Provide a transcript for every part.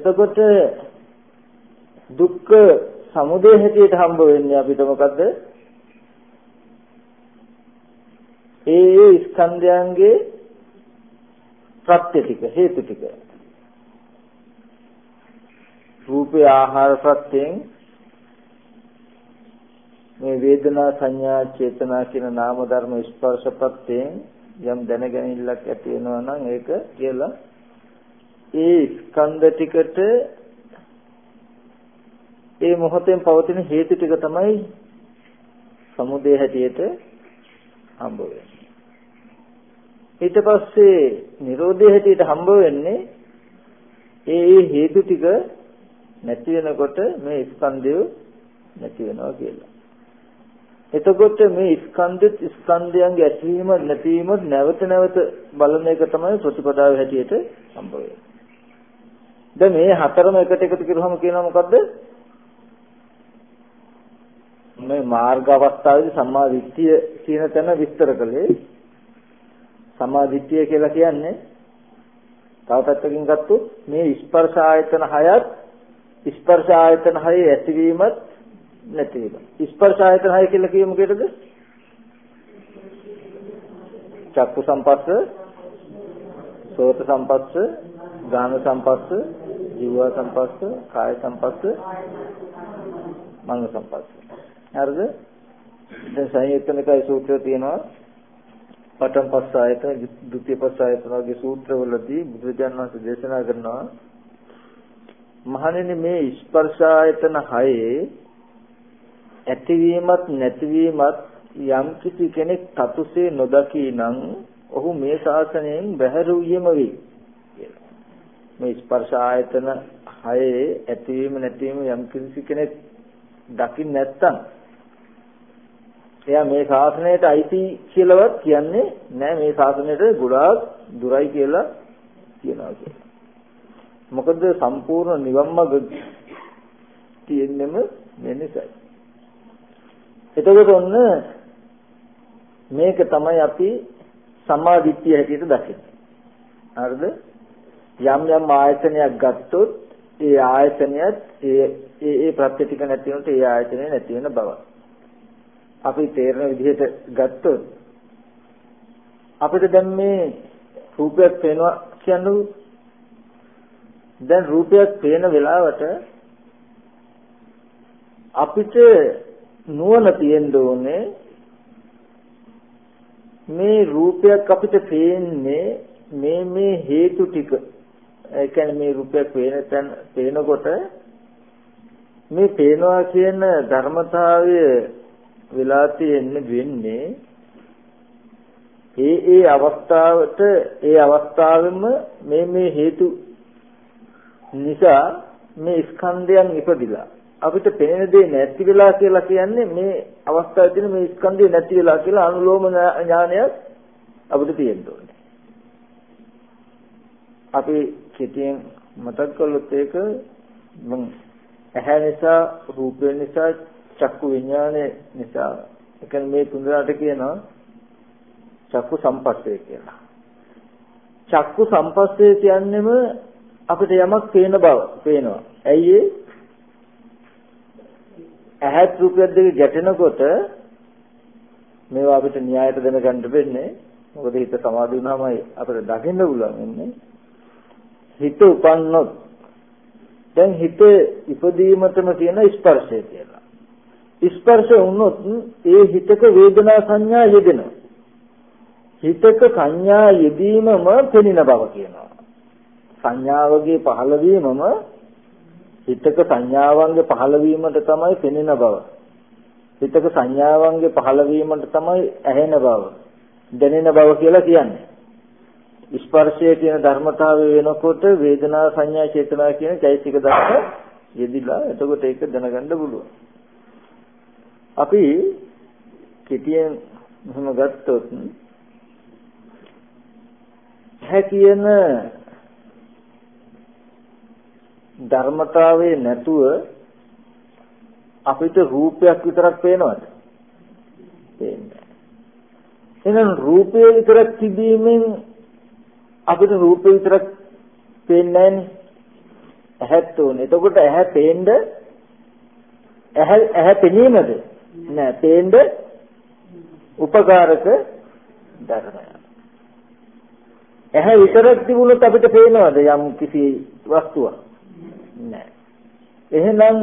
එතකොට දුක්ඛ සමුදය හැටියට හම්බ වෙන්නේ අපිට මොකද්ද? ඒ ඒ ස්කන්ධයන්ගේ ප්‍රත්‍ය ටික හේතු ටික. රූපේ ආහාර ප්‍රත්‍යයෙන් මේ වේදනා සංඥා චේතනා කියන නාම ධර්ම ස්පර්ශ ප්‍රත්‍යයෙන් යම් දැනගැනිල්ලක් ඇති වෙනවා නම් ඒක කියලා ඒ ස්කන්ධ ටිකට ඒ මොහොතෙන් පවතින හේතු ටික තමයි සමුදේ හැටියට හම්බ වෙන්නේ. ඊට පස්සේ Nirodhe හැටියට හම්බ වෙන්නේ ඒ ඒ හේතු ටික නැති වෙනකොට මේ ස්කන්ධය නැති වෙනවා කියලා. එතකොට මේ ස්කන්ධෙත් ස්කන්ධයන්ගේ ඇතිවීම නැතිවීම නැවත නැවත බලන එක තමයි ප්‍රතිපදාව හැටියට හම්බ වෙන්නේ. දැන් මේ හතරම එකට එකතු කරුවම කියනවා මොකද්ද? මේ මාර්ග අවස්ථාවේදී සම්මා දිට්ඨිය කියන තැන විස්තර කළේ. සම්මා දිට්ඨිය කියලා කියන්නේ තව පැත්තකින් ගත්තොත් මේ ස්පර්ශ ආයතන හයත් ස්පර්ශ ආයතන හයේ ඇතිවීමත් නැතිවීම. ස්පර්ශ ආයතන හය කියලා කියේ මොකේද චක්කු සම්පස්ස සෝත සම්පස්ස ගාන සම්පස්ස ජීව සම්පස්ස කාය සම්පස්ස මනෝ සම්පස්ස හරිද? දැන් සංයුත්තනිකයි සූත්‍රය තියෙනවා. පඨම පස්ස ආයතන, ဒုတိ ය පස්ස ආයතන වගේ සූත්‍රවලදී බුදුරජාණන් වහන්සේ දේශනා කරනවා මහණෙනි මේ ස්පර්ශ ආයතන හයේ ඇතිවීමත් නැතිවීමත් යම් කිසි කෙනෙක් තතුසේ නොදකී නම් ඔහු මේ ශාසනයෙන් බැහැර වූයම වේ මේ ස්පර්ශ ආයතන හයේ ඇතිවීම නැතිවීම යම් කිසි කෙනෙක් දකින්න නැත්තම් එයා මේ ශාසනයට අයිති කියලාවත් කියන්නේ නෑ මේ ශාසනයට ගොඩාක් දුරයි කියලා කියනවා කියලා. මොකද සම්පූර්ණ නිවන් මඟ තියෙන්නෙම මේ නිසායි. එතකොට ඔන්න මේක තමයි අපි සම්මාදිට්ඨිය හැටියට දකින්නේ. හරිද? යම් යම් ආයතනයක් ගත්තොත් ඒ ආයතනයත් ඒ ඒ ප්‍රත්‍ය ටික නැති වුණොත් ඒ ආයතනය නැති වෙන බව. අපි තේරෙන විදිහට ගත්තොත් අපිට දැන් මේ රූපයක් පේනවා කියන්නේ දැන් රූපයක් පේන වෙලාවට අපිට නුවණ තියෙන්න ඕනේ මේ රූපයක් අපිට පේන්නේ මේ මේ හේතු ටික ඒ කියන්නේ මේ රූපයක් පේන තැන පේනකොට මේ පේනවා කියන ධර්මතාවය වෙලා තියෙන්නේ වෙන්නේ ඒ ඒ අවස්ථාවට ඒ අවස්ථාවෙම මේ මේ හේතු නිසා මේ ස්කන්ධයන් ඉපදිලා අපිට පේන දේ නැති වෙලා කියලා කියන්නේ මේ අවස්ථාවේ තියෙන මේ ස්කන්ධය නැති වෙලා කියලා අනුලෝම ඥානයක් අපිට තියෙන්න ඕනේ. අපි කෙටියෙන් මතක් කළොත් ඒක මම ඇහැ නිසා රූපය නිසා චක්කු විඥානය නිසා ඒ කියන්නේ මේ තුන්දරට කියනවා චක්කු සම්පස්සේ කියලා. චක්කු සම්පස්සේ කියන්නේම අපිට යමක් පේන බව පේනවා. ඇයි ඒ? ඇහත් රූපය දෙක ගැටෙනකොට මේවා අපිට න්‍යායට දැනගන්න වෙන්නේ. මොකද හිත සමාධි වුණාමයි අපිට දකින්න පුළුවන් වෙන්නේ. හිත උපන්නොත් දැන් හිත ඉපදීමටම කියන ස්පර්ශය කියලා. ස්පර්ශ වුණොත් ඒ හිතක වේදනා සංඥා යෙදෙනවා. හිතක සංඥා යෙදීමම පෙනෙන බව කියනවා. සංඥාවගේ පහළ වීමම හිතක සංඥාවන්ගේ පහළ වීමට තමයි පෙනෙන බව. හිතක සංඥාවන්ගේ පහළ වීමට තමයි ඇහෙන බව. දැනෙන බව කියලා කියන්නේ. ස්පර්ශය කියන ධර්මතාවය වෙනකොට වේදනා සංඥා චේතනා කියන චෛතසික ධර්ම යෙදිලා එතකොට ඒක දැනගන්න පුළුවන්. අපි කෙටියෙන් මෙහෙම ගත්තොත් හැ කියන ධර්මතාවයේ නැතුව අපිට රූපයක් විතරක් පේනවද? පේන්නේ. එහෙනම් රූපය විතරක් තිබීමෙන් අපිට රූපය විතරක් පේන්නේ ඇහත් උනේ. එතකොට ඇහැ පේන්න ඇහැ ඇහැ පෙනීමද? නෑ පේන්න උපකාරක ධර්මයක්. ඇහැ විතරක් තිබුණොත් අපිට පේනවද යම් කිසි වස්තුවක්? නෑ. එහෙනම්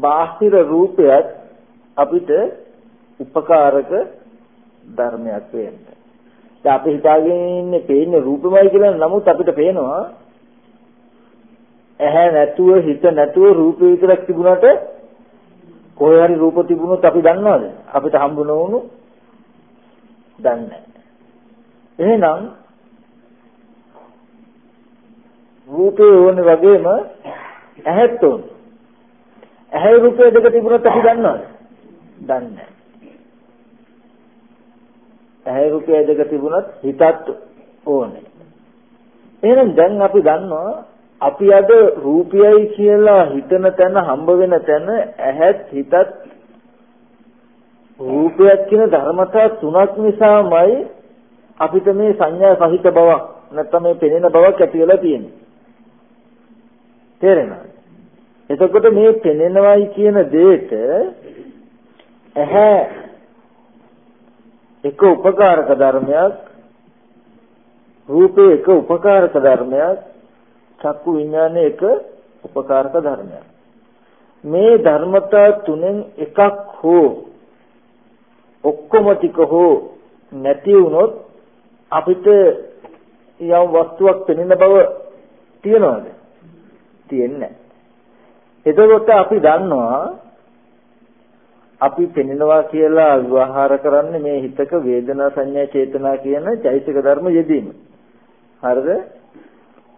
බාහිර රූපයත් අපිට උපකාරක ධර්මයක් වෙන්නේ. දැන් අපි හිතාගෙන ඉන්නේ පේන්නේ රූපමයි කියලා නමුත් අපිට පේනවා ඇහැ නැතුව හිත නැතුව රූපේ විතරක් තිබුණාට කොහේ හරි රූප තිබුණොත් අපි දන්නවද? අපිට හම්බ නොවුණු දන්නේ එහෙනම් රූපේ ඕනේ වගේම ඇහත් ඕනේ. ඇහැ රූපය දෙක තිබුණොත් අපි දන්නවද? දන්නේ නැහැ. ඇහැ රූපය දෙක තිබුණොත් හිතත් ඕනේ. එහෙනම් දැන් අපි දන්නවා අපි අද රූපයයි කියලා හිතන තැන හම්බ වෙන තැන ඇහත් හිතත් රූපයක් කියන ධර්මතා තුනක් නිසාමයි අපිට මේ සංඥා සහිත බවක් නැත්නම් මේ පෙනෙන බවක් ඇති වෙලා තියෙන්නේ. තේරෙනවද? එතකොට මේ පෙනෙනවයි කියන දෙයට ඇහැ එක උපකාරක ධර්මයක් රූපේ එක උපකාරක ධර්මයක් චක්කු විඥානයේ එක උපකාරක ධර්මයක්. මේ ධර්මතා තුනෙන් එකක් හෝ ඔක්කොම ටික හෝ නැති වුණොත් අපිට යම් වස්තුවක් පෙනෙන බව තියනවද? තියෙන්නේ එතකොට අපි දන්නවා අපි පෙනෙනවා කියලා විවහාර කරන්නේ මේ හිතක වේදනා සංඥා චේතනා කියන චෛතසික ධර්ම යෙදීම. හරිද?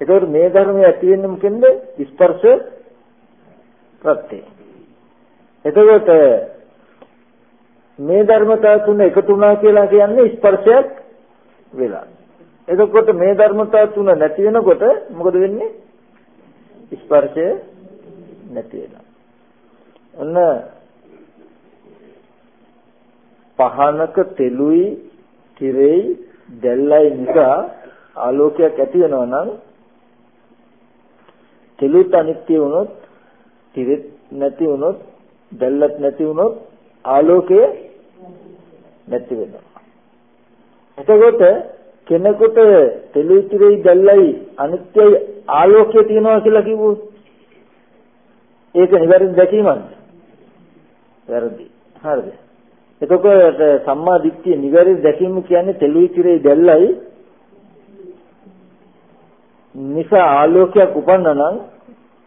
ඒකෝර මේ ධර්මය ඇති වෙන්නේ මොකෙන්ද? ස්පර්ශ ප්‍රත්‍ය. එතකොට මේ ධර්මතා තුන එකතු වුණා කියලා කියන්නේ ස්පර්ශයක් වෙලා. එතකොට මේ ධර්මතා තුන නැති වෙනකොට මොකද වෙන්නේ? ස්පර්ශය නැති වෙනවා. ඔන්න පහනක තෙලුයි තිරෙයි දැල්ලයි නිසා ආලෝකයක් ඇති වෙනවා නම් තෙලුත් අනිත්‍ය වුණොත් තිරෙත් නැති වුණොත් දැල්ලත් නැති වුණොත් ආලෝකය නැති වෙනවා. එතකොට කෙනෙකුට තෙලුයි තිරෙයි දැල්ලයි අනිත්‍යයි ආලෝකය තියනවා කියලා කිව්වොත් ඒක නිවැරදි දැකීමක්ද? වැරදි. හරිද? එතකොට සම්මා දිට්ඨිය නිවැරදි දැකීම කියන්නේ තෙලුයි තිරේ දැල්ලයි නිසා ආලෝකයක් උපන්න නම්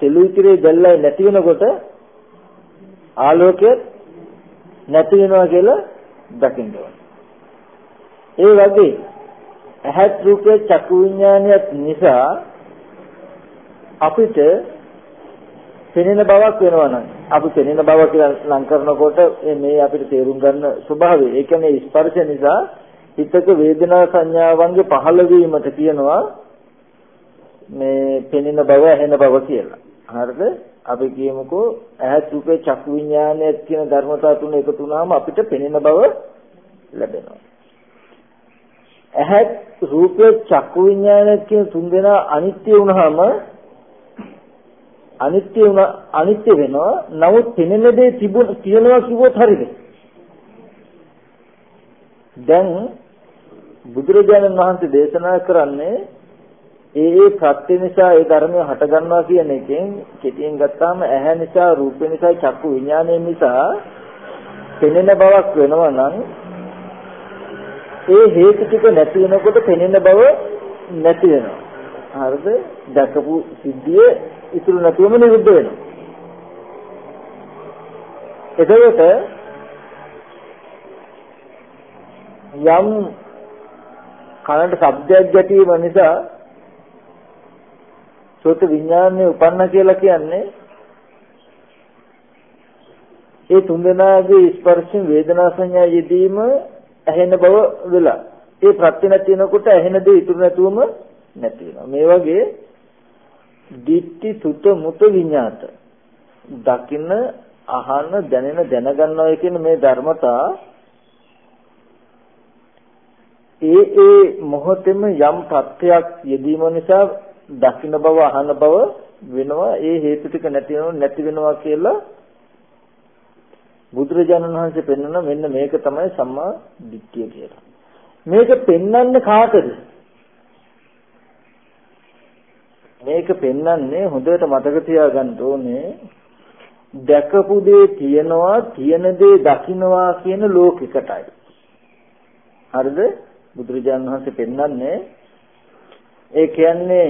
තෙලුයි තිරේ දැල්ලයි නැති වෙනකොට ආලෝකය නැති වෙනවා කියලා දකින්න ඕනේ. ඒ වගේ ඇහත් රූපේ චක්කු විඥානියත් නිසා අපිට පෙනෙන බවක් වෙනවා නම් අපි පෙනෙන බව කියලා ලං කරනකොට මේ අපිට තේරුම් ගන්න ස්වභාවය. ඒ කියන්නේ ස්පර්ශ නිසා හිතක වේදනා සංඥාවන්ගේ පහළ වීමට කියනවා මේ පෙනෙන බව ඇහෙන බව කියලා. හරිද? අපි කියමුකෝ ඇහත් රූපේ චක්කු විඥානය කියන ධර්මතා තුන එකතු වුණාම අපිට පෙනෙන බව ලැබෙනවා. ඇහත් රූපේ චක්කු විඥානය කියන තුන් දෙනා අනිත්‍ය වුණාම අනිත්‍ය වුණ අනිත්‍ය වෙනවා. නමුත් පෙනෙන දේ තිබුණ තියනවා කිව්වොත් හරිද? දැන් බුදුරජාණන් වහන්සේ දේශනා කරන්නේ ඒ ඒ ප්‍රත්‍ය නිසා ඒ ධර්මය හට ගන්නවා කියන එකෙන් කෙටියෙන් ගත්තාම ඇහැ නිසා රූප නිසා චක්කු විඥානය නිසා පෙනෙන බවක් වෙනවා නම් ඒ හේතු ටික නැති වෙනකොට පෙනෙන බව නැති වෙනවා. හරිද? දැකපු සිද්ධිය ඉතුරු නැතුවම නිරුද්ධ වෙනවා. එතකොට යම් කනට ශබ්දයක් ගැටීම නිසා සෝත විඥානය උපන්න කියලා කියන්නේ ඒ තුන්දෙනාගේ ස්පර්ශයෙන් වේදනා සංඥා යෙදීම ඇහෙන බව වෙලා ඒ ප්‍රත්‍ය නැති වෙනකොට ඇහෙන දේ ඉතුරු නැතුවම නැති වෙනවා මේ වගේ දිට්ටි සුත මුත විඤ්ඤාත දකින්න අහන දැනෙන දැනගන්නවා කියන මේ ධර්මතා ඒ ඒ මොහොතෙම යම් ප්‍රත්‍යක් යෙදීම නිසා දකින්න බව අහන බව වෙනවා ඒ හේතු ටික නැති වෙනවා නැති වෙනවා කියලා බුදුරජාණන් වහන්සේ පෙන්වන මෙන්න මේක තමයි සම්මා දිට්ඨිය කියලා. මේක පෙන්වන්නේ කාටද? මේක පෙන්වන්නේ හොඳට මතක තියාගන්න ඕනේ දැකපු දේ තියනවා තියෙන දේ දකින්නවා කියන ලෝකිකටයි. හරිද? බුදුරජාණන් වහන්සේ පෙන්වන්නේ ඒ කියන්නේ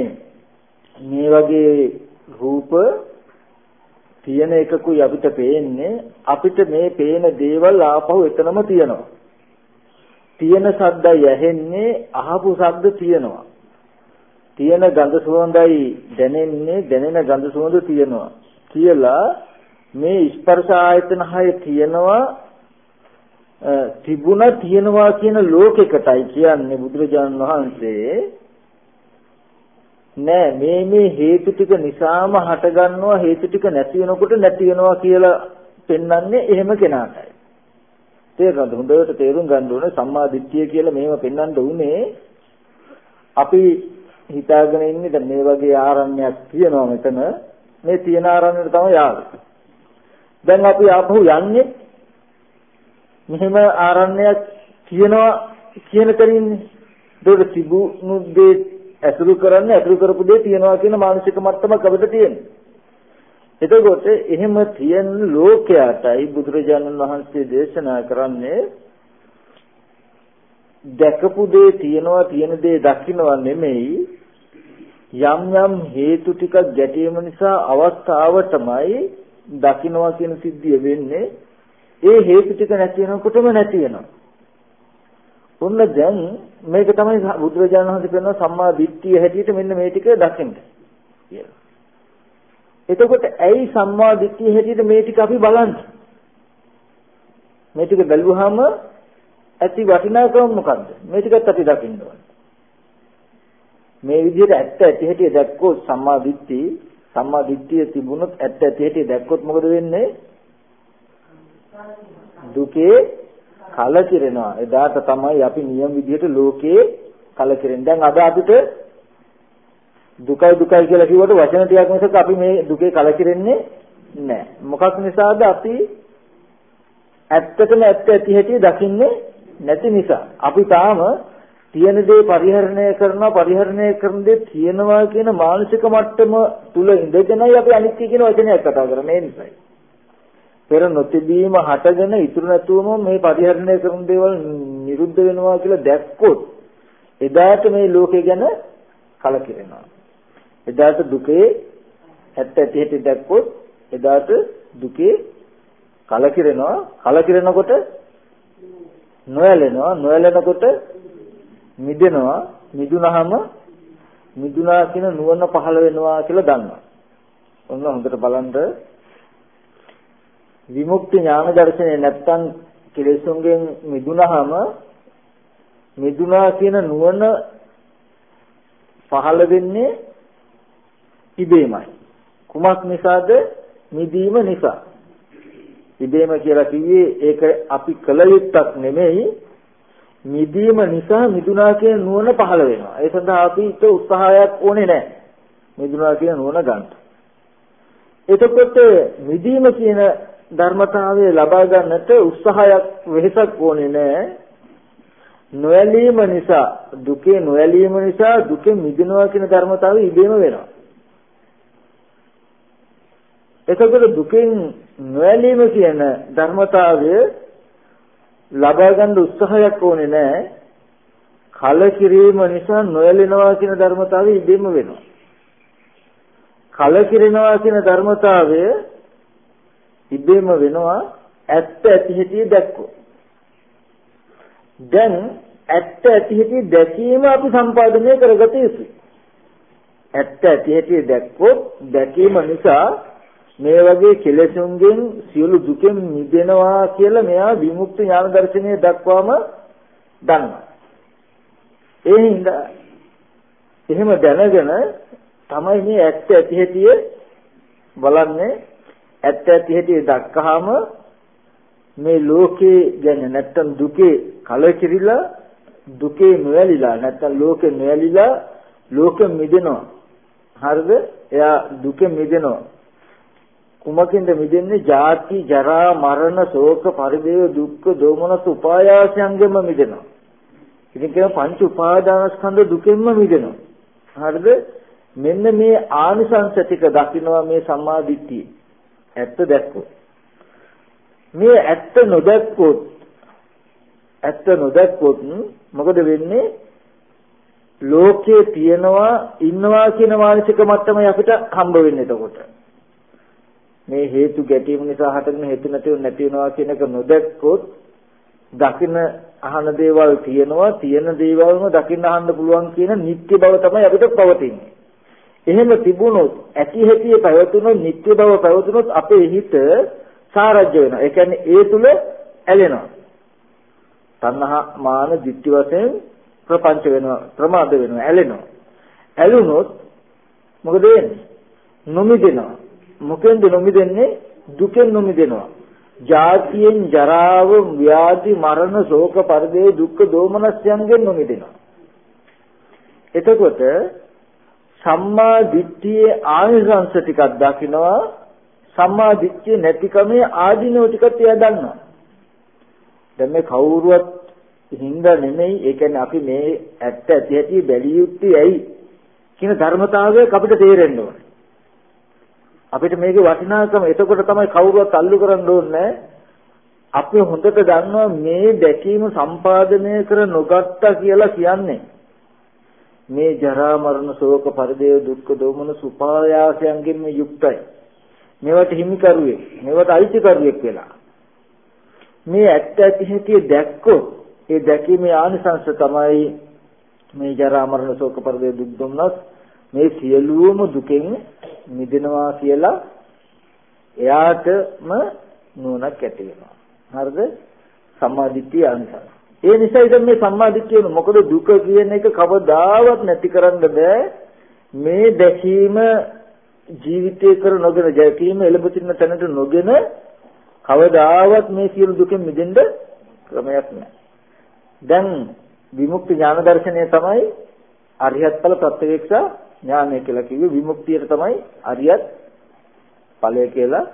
මේ වගේ රූප තියෙන එකකුයි අපිට පේන්නේ අපිට මේ පේන දේවල් ආපහු එතනම තියෙනවා. තියෙන ශබ්දය ඇහෙන්නේ අහපු ශබ්ද තියෙනවා. තියෙන ගඳ සුවඳයි දැනෙන්නේ දැනෙන ගඳ සුවඳ තියෙනවා. කියලා මේ ස්පර්ශ ආයතන හය තියෙනවා තිබුණ තියෙනවා කියන ලෝකයකටයි කියන්නේ බුදුරජාණන් වහන්සේ නෑ මේ මේ හේතු ටික නිසාම හටගන්නවා හේතු ටික නැති වෙනකොට නැති වෙනවා කියලා පෙන්වන්නේ එහෙම කෙනාටයි. තේරුණාද? හොඳට තේරුම් ගන්න ඕනේ සම්මා දිට්ඨිය කියලා මේව පෙන්වන්න උනේ අපි හිතාගෙන ඉන්නේ දැන් මේ වගේ ආරණ්‍යයක් තියෙනවා මෙතන මේ තියෙන ආරණ්‍යට තමයි ආවේ. දැන් අපි ආපහු යන්නේ මෙහෙම ආරණ්‍යයක් තියෙනවා කියන තැනින්නේ. ඒක තිබුණු දේ ඇසුරු කරන්නේ ඇසුරු කරපු දේ තියනවා කියන මානසික මට්ටමක අපිට තියෙනවා. එතකොට එහෙම තියෙන ලෝකයටයි බුදුරජාණන් වහන්සේ දේශනා කරන්නේ දැකපු දේ තියනවා තියෙන දේ දකින්නවා නෙමෙයි යම් යම් හේතු ටිකක් ගැටීම නිසා අවස්ථාවටමයි දකින්නවා කියන සිද්ධිය වෙන්නේ ඒ හේතු ටික නැති වෙනකොටම නැති වෙනවා ඔන්න දැන් මේක තමයි බුදුරජාණන් වහන්සේ කියනවා සම්මා දිට්ඨිය හැටියට මෙන්න මේ ටික දකින්න කියලා. එතකොට ඇයි සම්මා දිට්ඨිය හැටියට මේ ටික අපි බලන්නේ? මේ ටික බැලුවාම ඇති වටිනාකම මොකද්ද? මේ ටිකත් අපි දකින්න ඕනේ. මේ විදිහට ඇත්ත ඇති හැටි දැක්කොත් සම්මා දිට්ඨි සම්මා දිට්ඨිය තිබුණොත් ඇත්ත ඇති හැටි දැක්කොත් මොකද වෙන්නේ? දුකේ කලකිරෙනවා. එදාට තමයි අපි නියම විදිහට ලෝකේ කලකිරෙන්නේ. දැන් අද අපිට දුකයි දුකයි කියලා කිව්වට වචන ටිකක් මිසක අපි මේ දුකේ කලකිරෙන්නේ නැහැ. මොකක් නිසාද අපි ඇත්තටම ඇත්ත ඇති හැටි දකින්නේ නැති නිසා. අපි තාම තියෙන දේ පරිහරණය කරනවා පරිහරණය කරන දේ තියෙනවා කියන මානසික මට්ටම තුල ඉඳගෙනයි අපි අනිත්‍ය කියන වචනයක් කතා කරන්නේ ඒ නිසායි. පෙර නොතිබීම හටගෙන ඉතුරු නැතුවම මේ පරිහරණය කරන දේවල් නිරුද්ධ වෙනවා කියලා දැක්කොත් එදාට මේ ලෝකය ගැන කලකිරෙනවා. එදාට දුකේ ඇත්ත ඇති හැටි දැක්කොත් එදාට දුකේ කලකිරෙනවා. කලකිරෙනකොට නොයැලෙනවා. නොයැලෙනකොට මිදෙනවා. මිදුනහම මිදුනා කියන නුවණ පහළ වෙනවා කියලා දන්නවා. ඔන්න හොඳට බලන්න විමුක්ති ඥාන දර්ශනේ නැත්තම් කෙලෙසුන්ගෙන් මිදුනහම මිදුනා කියන නුවණ පහළ වෙන්නේ ඉබේමයි. කුමක් නිසාද? මිදීම නිසා. ඉබේම කියලා කිව්වේ ඒක අපි කල යුත්තක් නෙමෙයි. මිදීම නිසා මිදුනා කියන නුවණ පහළ වෙනවා. ඒ සඳහා අපිට උත්සාහයක් ඕනේ නැහැ. මිදුනා කියන නුවණ ගන්න. එතකොට මිදීම කියන ධර්මතාවය ලබා ගන්නට උත්සාහයක් වෙහෙසක් ඕනේ නැහැ. නොයැලීම නිසා දුකේ නොයැලීම නිසා දුකෙන් මිදෙනවා කියන ධර්මතාවය ඉබේම වෙනවා. එතකොට දුකෙන් නොයැලීම කියන ධර්මතාවය ලබා ගන්න උත්සාහයක් ඕනේ නැහැ. කලකිරීම නිසා නොයැලෙනවා කියන ධර්මතාවය ඉබේම වෙනවා. කලකිරෙනවා කියන ධර්මතාවය ඉබේම වෙනවා ඇත්ත ඇති හැටි දැක්කොත්. දැන් ඇත්ත ඇති හැටි දැකීම අපි සම්පාදනය කරගත යුතුයි. ඇත්ත ඇති හැටි දැක්කොත් දැකීම නිසා මේ වගේ කෙලෙසුන්ගෙන් සියලු දුකෙන් මිදෙනවා කියලා මෙයා විමුක්ති ඥාන දර්ශනය දක්වාම දන්නවා. ඒ හින්දා එහෙම දැනගෙන තමයි මේ ඇත්ත ඇති හැටි බලන්නේ ඇත්ත ඇති හැටි දැක්කහම මේ ලෝකේ ගැන නැත්තම් දුකේ කලකිරිලා දුකේ නොයලිලා නැත්තම් ලෝකේ නොයලිලා ලෝකෙ මිදෙනවා හරිද? එයා දුකෙන් මිදෙනවා. කුමකින්ද මිදෙන්නේ? ජාති, ජරා, මරණ, ශෝක, පරිදේව, දුක්ඛ, දෝමනස් උපායාසයන්ගෙම මිදෙනවා. ඉතින් කියන පංච උපාදානස්කන්ධ දුකෙන්ම මිදෙනවා. හරිද? මෙන්න මේ ආනිසංස ටික දකින්නවා මේ සම්මා දිට්ඨිය. ඇත්ත දැක්කොත්. මේ ඇත්ත නොදැක්කොත් ඇත්ත නොදැක්කොත් මොකද වෙන්නේ? ලෝකයේ තියනවා ඉන්නවා කියන මානසික මට්ටමයි අපිට හම්බ වෙන්නේ එතකොට. මේ හේතු ගැටීම නිසා හටගෙන හේතු නැතිව නැති වෙනවා කියන එක නොදැක්කොත් දකින්න අහන දේවල් තියෙනවා තියෙන දේවල්ම දකින්න අහන්න පුළුවන් කියන නිත්‍ය බව තමයි අපිට පවතින්නේ. එහෙම තිබුණොත් ඇති හැටි පැවතුනොත් නිත්‍ය බව පැවතුනොත් අපේ හිත සාරජ්‍ය වෙනවා. ඒ කියන්නේ ඒ තුල ඇලෙනවා. තණ්හා මාන ditthi වශයෙන් ප්‍රපංච වෙනවා ප්‍රමාද වෙනවා ඇලෙනවා. ඇලුනොත් මොකද වෙන්නේ? නොමිදෙනවා. මොකෙන්ද නොමිදෙන්නේ? දුකෙන් නොමිදෙනවා. ජාතියෙන් ජරාව ව්‍යාධි මරණ ශෝක පරිදේ දුක්ඛ දෝමනස්යන්ගෙන් නොමිදෙනවා. එතකොට සම්මා දිට්ඨියේ ආනිසංස ටිකක් දකිනවා සම්මා දිට්ඨිය නැතිකමේ ආධිනව ටිකත් එයා දන්නවා. දැන් මේ කවුරුවත් හින්දා නෙමෙයි ඒ කියන්නේ අපි මේ ඇත්ත ඇති ඇති බැලිය යුත්තේ ඇයි කියන ධර්මතාවය අපිට තේරෙන්න ඕනේ. අපිට මේකේ වටිනාකම. එතකොට තමයි කවුරුවත් අල්ලු කරන්න ඕනේ අපි හොඳට දන්නවා මේ දැකීම සම්පාදනය කර නොගත්තා කියලා කියන්නේ. මේ ජරා මරණ ශෝක පරිදේව දුක්ඛ දෝමන සුපායාසයන්ගෙන් යුක්තයි. මේවට හිමිකරුවෙක් මේවට අයිතිකරුවෙක් වෙලා. මේ ඇත්ත ඇති හැටි දැක්කොත් ඒ දැකීමේ ආනිසංශ තමයි මේ ජරා මරණ ශෝක පරිදේ දුක් දුම්නස් මේ සියලුම දුකෙන් මිදෙනවා කියලා එයාටම නුවණක් ඇති වෙනවා. හරිද? සම්මාදිට්ඨිය ආනිසංශ. ඒ නිසා ඉතින් මේ සම්මාදිට්ඨිය මොකද දුක කියන එක කවදාවත් නැති කරන්න බෑ. මේ දැකීම ජීවිතේ කර නොගෙන දැකීම එළඹ සිටින තැනට නොගෙන කවදාවත් මේ සියලු දුකෙන් මිදෙන්න ක්‍රමයක් නැහැ. දැන් විමුක්ති ඥාන දර්ශනය තමයි අරිහත් ඵල ප්‍රත්‍යක්ෂ ඥානය කියලා කිව්වේ විමුක්තියට තමයි අරියත් ඵලය කියලා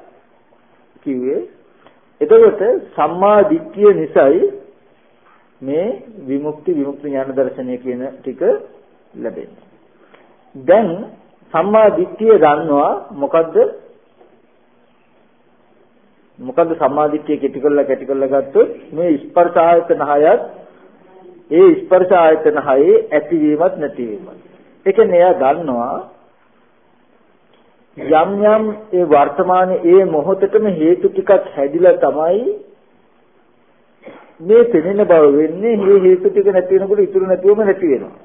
කිව්වේ. එතකොට සම්මා දිට්ඨිය නිසායි මේ විමුක්ති විමුක්ති ඥාන දර්ශනය කියන ටික ලැබෙන්නේ. දැන් සම්මා දිට්ඨිය ගන්නවා මොකද්ද? මොකද්ද සම්මා දිට්ඨිය කෙටි කරලා කෙටි කරලා ගත්තොත් මේ ස්පර්ශ ආයතන හයත් ඒ ස්පර්ශ ආයතන හයේ ඇතිවීමත් නැතිවීමත්. ඒ කියන්නේ එයා ගන්නවා යම් යම් ඒ වර්තමානයේ ඒ මොහොතටම හේතු ටිකක් හැදිලා තමයි මේ පෙනෙන බව වෙන්නේ මේ හේතු ටික නැති වෙනකොට ඉතුරු නැතිවම නැති වෙනවා.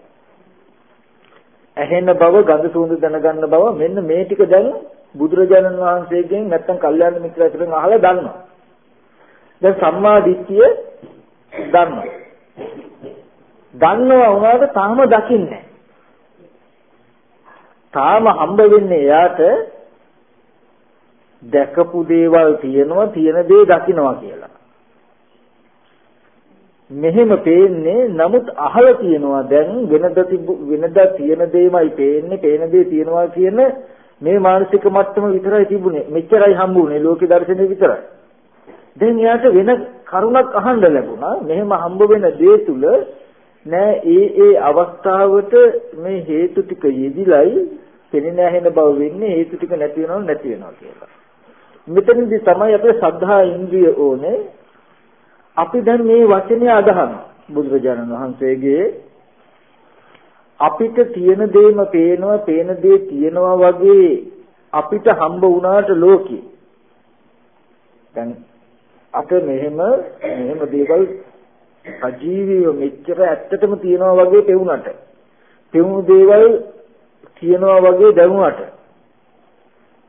ඇහෙන බව ගඳ සුවඳ දැනගන්න බව මෙන්න මේ ටික දැන් බුදුරජාණන් වහන්සේගෙන් නැත්තම් කල්යාණ මිත්‍රයෙකුගෙන් අහලා දන්නවා. දැන් සම්මා දිට්ඨිය දන්නවා. දන්නවා වුණාට තාම දකින්නේ තාම හම්බ වෙන්නේ එයාට දැකපු දේවල් තියෙනවා තියෙන දේ දකින්නවා කියලා. මෙහෙම පේන්නේ නමුත් අහල තියෙනවා. දැන් වෙනද වෙනදා තියෙන දෙයමයි පේන්නේ. පේන දේ තියෙනවා කියන මේ මානසික මට්ටම විතරයි තිබුණේ. මෙච්චරයි හම්බුනේ ලෝක දර්ශනේ විතරයි. දැන් යාට වෙන කරුණක් අහන්න ලැබුණා. මෙහෙම හම්බ වෙන දේ තුල නෑ ඒ ඒ අවස්ථාවට මේ හේතු ටික යෙදිලයි පෙනෙන ඇහෙන බව වෙන්නේ හේතු ටික නැති වෙනව නැති වෙනවා කියලා. මෙතනදී තමයි අපේ සද්ධා ඉන්ද්‍රිය ඕනේ. අපි දැන් මේ වචනේ අදහන බුදුරජාණන් වහන්සේගේ අපිට තියෙන දේම පේනවා පේන දේ තියෙනවා වගේ අපිට හම්බ වුණාට ලෝකේ දැන් අප මෙහෙම මෙහෙම දේවල් අජීවීව මෙච්චර ඇත්තටම තියනවා වගේ පෙවුනට පෙවුණු දේවල් තියනවා වගේ දැනුණට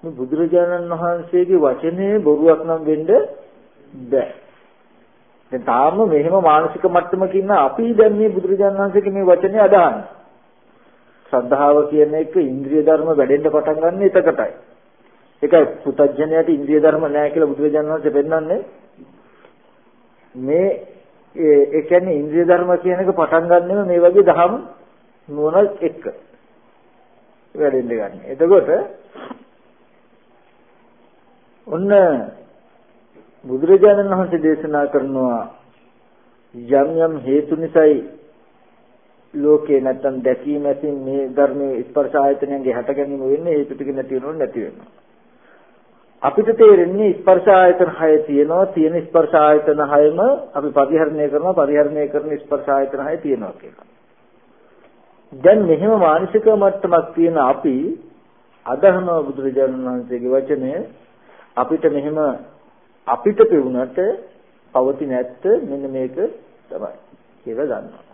මේ බුදුරජාණන් වහන්සේගේ වචනේ බොරුවක් නම් වෙන්න බෑ. දැන් තාම මෙහෙම මානසික මට්ටමක ඉන්න අපි දැන් මේ බුදුරජාණන් වහන්සේගේ මේ වචනේ අදහන්නේ. ශ්‍රද්ධාව කියන එක ඉන්ද්‍රිය ධර්ම වැඩෙන්න පටන් ගන්න එතකටයි. ඒකයි පුතඥයට ඉන්ද්‍රිය ධර්ම නැහැ කියලා බුදුරජාණන් වහන්සේ පෙන්නන්නේ. මේ ඒ කියන්නේ ඉන්ද්‍රිය ධර්ම කියන එක පටන් ගන්නෙම මේ වගේ දහම් නුවණ එක්ක. වැඩෙන්න ගන්න. එතකොට ඔන්න බුදුරජාණන් වහන්සේ දේශනා කරනවා යම් යම් හේතු නිසායි ලෝකේ නැත්තම් දැකීම ඇතින් මේ ධර්මයේ ස්පර්ශ ආයතනයන්ගේ හට ගැනීම වෙන්නේ හේතු ටික නැති වෙනවොත් නැති වෙනවා. අපිට තේරෙන්නේ ස්පර්ශ ආයතන 6 තියෙනවා තියෙන ස්පර්ශ ආයතන 6ම අපි පරිහරණය කරනවා පරිහරණය කරන ස්පර්ශ ආයතන 6 තියෙනවා කියලා. දැන් මෙහෙම මානසික මට්ටමක් තියෙන අපි අදහනවා බුදුරජාණන් වහන්සේගේ වචනය අපිට මෙහෙම අපිට පෙවුනට පවතින ඇත්ත මෙන්න මේක තමයි කියලා ගන්නවා.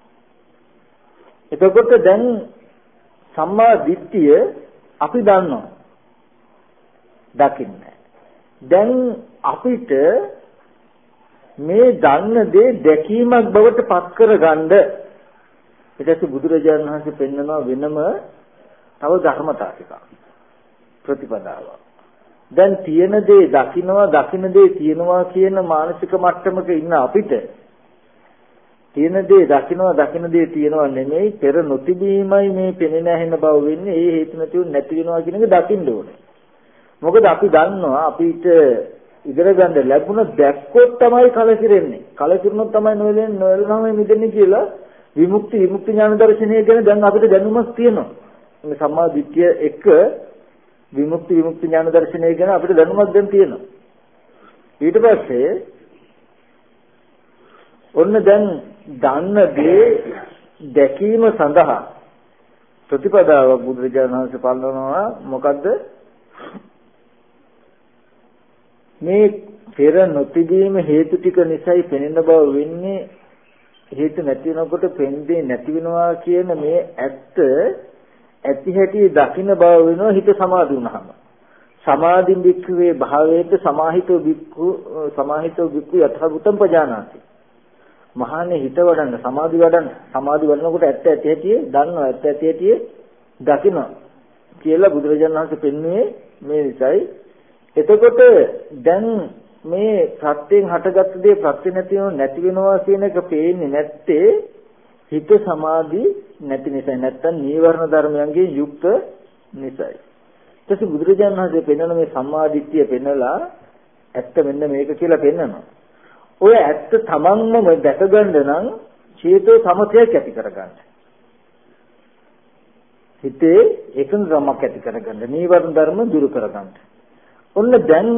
එතකොට දැන් සම්මා දිට්ඨිය අපි දන්නවා. දකින්නේ. දැන් අපිට මේ දන්න දේ දැකීමක් බවට පත් කරගන්න ඊටසේ බුදුරජාණන් වහන්සේ පෙන්වනවා වෙනම තව ධර්මතා ටිකක් ප්‍රතිපදාවක්. දැන් තියෙන දේ දකින්නවා දකින්න දේ තියෙනවා කියන මානසික මට්ටමක ඉන්න අපිට තියෙන දේ දකින්නවා දකින්න දේ තියෙනවා නෙමෙයි පෙර නොතිබීමයි මේ පෙනෙන ඇහෙන බව වෙන්නේ ඒ හේතු නැතිව නැති වෙනවා කියන එක දකින්න ඕනේ. මොකද අපි දන්නවා අපිට ඉගෙන ගන්න ලැබුණ දැක්කොත් තමයි කලකිරෙන්නේ. කලකිරුණොත් තමයි නොයලෙන්නේ නොයලනම මිදෙන්නේ කියලා විමුක්ති විමුක්ති ඥාන දර්ශනය ගැන දැන් අපිට දැනුමක් තියෙනවා. මේ සම්මා දිට්ඨිය එක විමුක්ති විමුක්ති ඥාන දර්ශනය ගැන අපිට දැනුමක් දැන් තියෙනවා. ඊට පස්සේ ඔන්න දැන් දන්න දේ දැකීම සඳහා ප්‍රතිපදාවක් බුදුරජාණන් වහන්සේ පනවනවා මොකද්ද මේ පෙර නොතිබීම හේතු ටික නිසායි පෙනෙන බව වෙන්නේ හේතු නැති වෙනකොට පෙන්දේ නැති වෙනවා කියන මේ ඇත්ත ඇති හැටි දකින්න බව වෙනවා හිත සමාධි වුණාම. සමාධි බික්ඛවේ භාවේත සමාහිතෝ බික්ඛු සමාහිතෝ බික්ඛු යථාභූතම් පජානාති. මහානේ හිත වඩන්න සමාධි වඩන්න සමාධි වඩනකොට ඇත්ත ඇති හැටි දන්නවා ඇත්ත ඇති හැටි දකින්න කියලා බුදුරජාණන් වහන්සේ පෙන්වුවේ මේ නිසායි. එතකොට දැන් මේ ප්‍රත්‍යයෙන් හටගත්ත දේ ප්‍රත්‍ය නැතිව නැති වෙනවා කියන එක පේන්නේ නැත්තේ හිත සමාධි නැති නිසා නැත්තම් නීවරණ ධර්මයන්ගේ යුක්ත නිසායි. ඊටසේ බුදුරජාණන් වහන්සේ පෙන්වන මේ සම්මාදිට්ඨිය පෙන්නලා ඇත්ත මෙන්න මේක කියලා පෙන්නනවා. ඔය ඇත්ත තමන්ම දැකගන්න නම් චේතෝ සමතයක් ඇති කරගන්න. හිතේ එකඟකමක් ඇති කරගන්න. නීවරණ ධර්ම දුරු කරගන්න. ඔන්න දැන්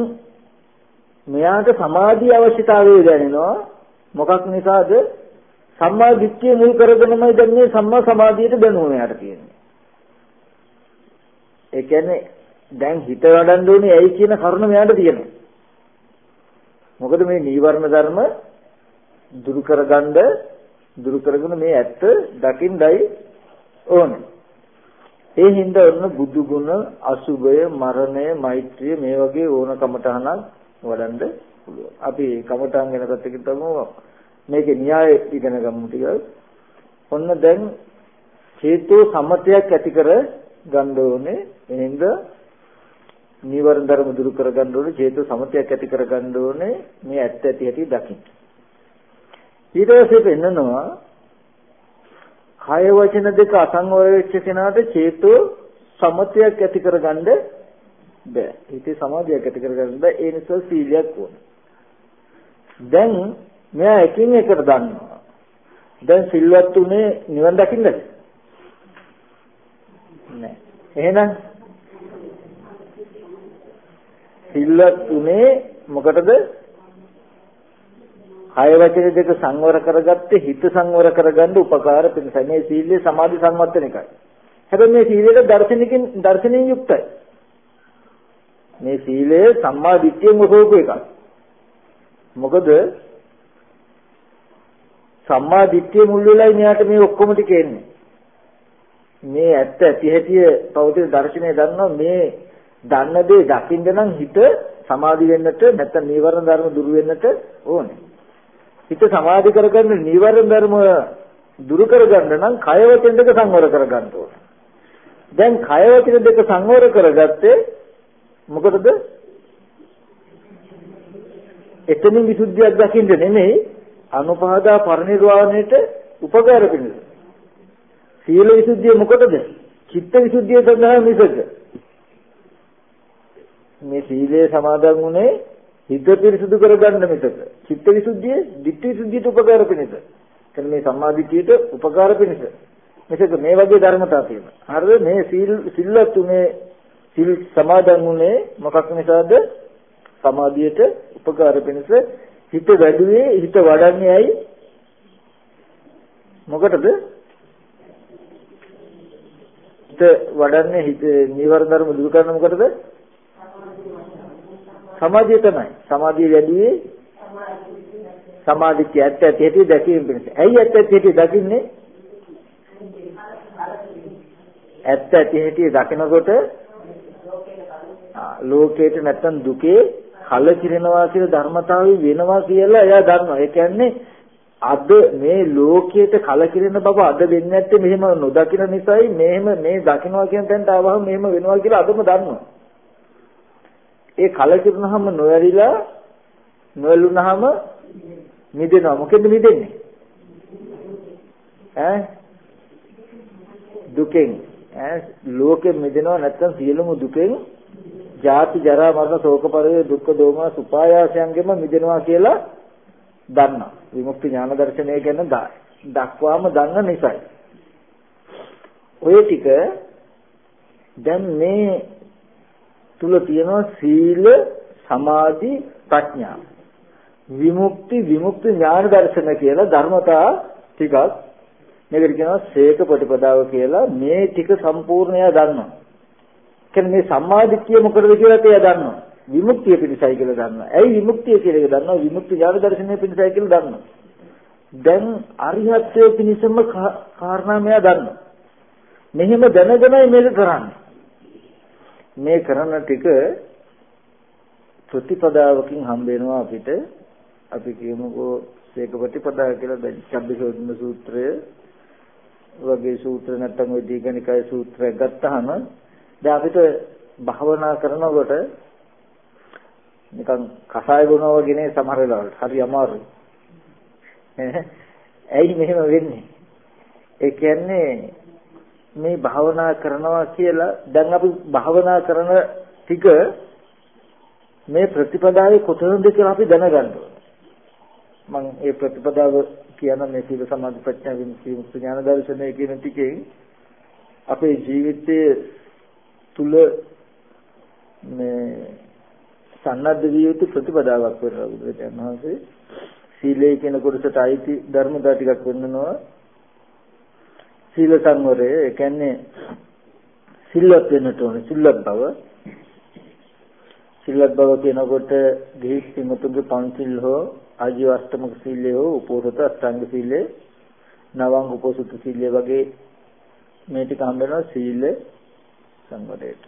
මෙයාට සමාධිය අවශ්‍යතාවය දැනෙනවා. මොකක් නිසාද? සම්මා දිට්ඨිය මුල් කරගෙනමයි දැන් මේ සම්මා සමාධියට දැනුම මෙයාට තියෙන්නේ. ඒ කියන්නේ දැන් හිත වඩන්න ඕනේ ඇයි කියන කරුණ මෙයාට තියෙනවා. මොකද මේ නීවරණ ධර්ම දුරු කරගන්න දුරු කරගෙන මේ ඇත්ත දකින්නයි ඕනේ. ඒ හින්දා ඔන්න බුදු ගුණ, අසුබය, මරණය, මෛත්‍රිය මේ වගේ ඕන කමටහනක් වඩන්න පුළුවන්. අපි කමටහන් ගැන පැත්තකින් තමු මේකේ න්‍යාය ඉගෙන ගමු ටිකක්. ඔන්න දැන් හේතු සමතයක් ඇති කර ගන්න ඕනේ. එහෙනම් නීවරණ ධර්ම දුරු කර ගන්න ඕනේ. හේතු සමතයක් ඇති කර ගන්න ඕනේ. මේ ඇත්ත ඇති ඇති දකින්න. ඊට පස්සේ පෙන්නනවා කය වචන දෙක අසංවර වෙච්ච කෙනාට චේතෝ සමතයක් ඇති කරගන්න බෑ. හිතේ සමාධියක් ඇති කරගන්න බෑ. ඒ නිසා සීලයක් ඕන. දැන් මෙයා එකින් එකට දන්නවා. දැන් සිල්වත් උනේ නිවන් දකින්නද? නෑ. එහෙනම් සිල්වත් උනේ මොකටද? කය වචන දෙක සංවර කරගත්තේ හිත සංවර කරගන්න උපකාර පිණිසයි. මේ සීලය සමාධි සංවර්ධන එකයි. හැබැයි මේ සීලය දර්ශනිකින් දර්ශනයෙන් යුක්තයි. මේ සීලය සම්මා දිට්ඨියෙන් උසෝපු එකක්. මොකද සම්මා දිට්ඨිය මුල් වෙලයි මෙයාට මේ ඔක්කොම ටික එන්නේ. මේ ඇත්ත ඇති හැටි පෞද්ගල දර්ශනය දන්නවා මේ දන්න දේ දකින්න නම් හිත සමාධි වෙන්නට නැත්නම් නීවරණ ධර්ම දුරු වෙන්නට ඕනේ. හිත සමාධි කරගන්න නීවරණ ධර්ම දුරු කරගන්න නම් කය වචන දෙක සංවර කරගන්න ඕනේ. දැන් කය වචන දෙක සංවර කරගත්තේ මොකටද? එතනින් විසුද්ධියක් දකින්න නෙමෙයි අනුපහදා පරිනිර්වාණයට උපකාර වෙන්නේ. සීල විසුද්ධිය මොකටද? චිත්ත විසුද්ධිය සඳහා මිසක මේ සීලය සමාදන් වුණේ හිත පිරිසුදු කරගන්න මිසක චිත්ත විසුද්ධිය ditthi විසුද්ධියට උපකාර පිණිස. එතන මේ සම්මාදිටියට උපකාර පිණිස. මිසක මේ වගේ ධර්මතා තියෙනවා. හරිද? මේ සීල් සිල්වත් උනේ සිල් සමාදන් වුණේ මොකක් නිසාද? සමාධියට උපකාර පිණිස හිත වැඩුවේ හිත වඩන්නේ ඇයි? මොකටද? හිත වඩන්නේ හිත නීවර ධර්ම දුරු කරන මොකටද? සමාධිය තමයි. සමාධිය වැඩි සමාධිය ඇත්ත ඇති හැටි දැකීම පිණිස. ඇයි ඇත්ත ඇති හැටි දකින්නේ? ඇත්ත ඇති හැටි දකිනකොට ලෝකේට නැත්තම් දුකේ කලකිරෙනවා කියන ධර්මතාවය වෙනවා කියලා එයා දන්නවා. ඒ කියන්නේ අද මේ ලෝකයට කලකිරෙන බව අද වෙන්නේ නැත්තේ මෙහෙම නොදකින නිසායි මෙහෙම මේ දකින්නවා කියන තැනට ආවහම මෙහෙම වෙනවා කියලා අදම දන්නවා. ඒ කලකිරුණාම නොයරිලා නොයලුණාම මිදෙනවා. මොකෙන්ද මිදෙන්නේ? ඈ දුකෙන් ඈ ලෝකෙ මිදෙනවා නැත්නම් සියලුම දුකෙන් ජාති ජරා මරණ ශෝක පරිදේ දුක්ඛ දෝමන සුපායාසයන්ගෙම මිදෙනවා කියලා දන්නවා. විමුක්ති ඥාන දර්ශනය ගැන දක්වාම දන්න නිසායි. ඔය ටික දැන් මේ තුල තියෙනවා සීල සමාධි ප්‍රඥා විමුක්ති විමුක්ති ඥාන දර්ශන කියලා ධර්මතා ටිකක් මේකට කියනවා සේක ප්‍රතිපදාව කියලා මේ ටික සම්පූර්ණය දන්නවා. කියන්නේ මේ සම්මාදිට්ඨිය මොකටද කියලා තේ දන්නවා. විමුක්තිය පිණිසයි කියලා දන්නවා. ඇයි විමුක්තිය කියලා එක දන්නවා. විමුක්ති ඥාන දර්ශනය පිණිසයි කියලා දන්නවා. දැන් අරිහත්ත්වයේ පිණිසම කාරණා මෙයා දන්නවා. මෙහෙම දැනගෙනයි මේක කරන්නේ. මේ කරන ටික ප්‍රතිපදාවකින් හම්බ වෙනවා අපිට අපි කියමුකෝ සේක ප්‍රතිපදාව කියලා දැන් චබ්බිසෝධන සූත්‍රය වගේ සූත්‍ර නැත්නම් ওই දීඝනිකාය සූත්‍රය ගත්තාම දැන් අපිට භාවනා කරනකොට නිකන් කසාය බොනවා වගේ නේ සමහර වෙලාවට. හරි අමාරුයි. ඇයි මෙහෙම වෙන්නේ? ඒ කියන්නේ මේ භාවනා කරනවා කියලා දැන් අපි භාවනා කරන ටික මේ ප්‍රතිපදාවේ කොතනද කියලා අපි දැනගන්න ඕනේ. මම මේ ප්‍රතිපදාව කියන මේ සීල සමාධි ප්‍රඥා විමුක්ති ඥාන දර්ශනය කියන ටිකෙන් අපේ ජීවිතයේ තුල මේ සන්නද්ධ විය යුතු ප්‍රතිපදාවක් වෙනවා බුදුරජාණන් වහන්සේ. සීලය කියන කොටසට අයිති ධර්මතා ටිකක් වෙන්නනවා. සීල සංවරය ඒ කියන්නේ සිල්වත් වෙන්නට ඕනේ සිල්වත් බව. සිල්වත් බව කියනකොට ගිහි සිමතුගේ පංචිල් හෝ ආජීව අෂ්ටමක සීලය හෝ උපෝසත අෂ්ටාංග සීලය නවංග උපෝසත සීලය වගේ මේ ටික හම්බ වෙනවා සීල සංවරයට.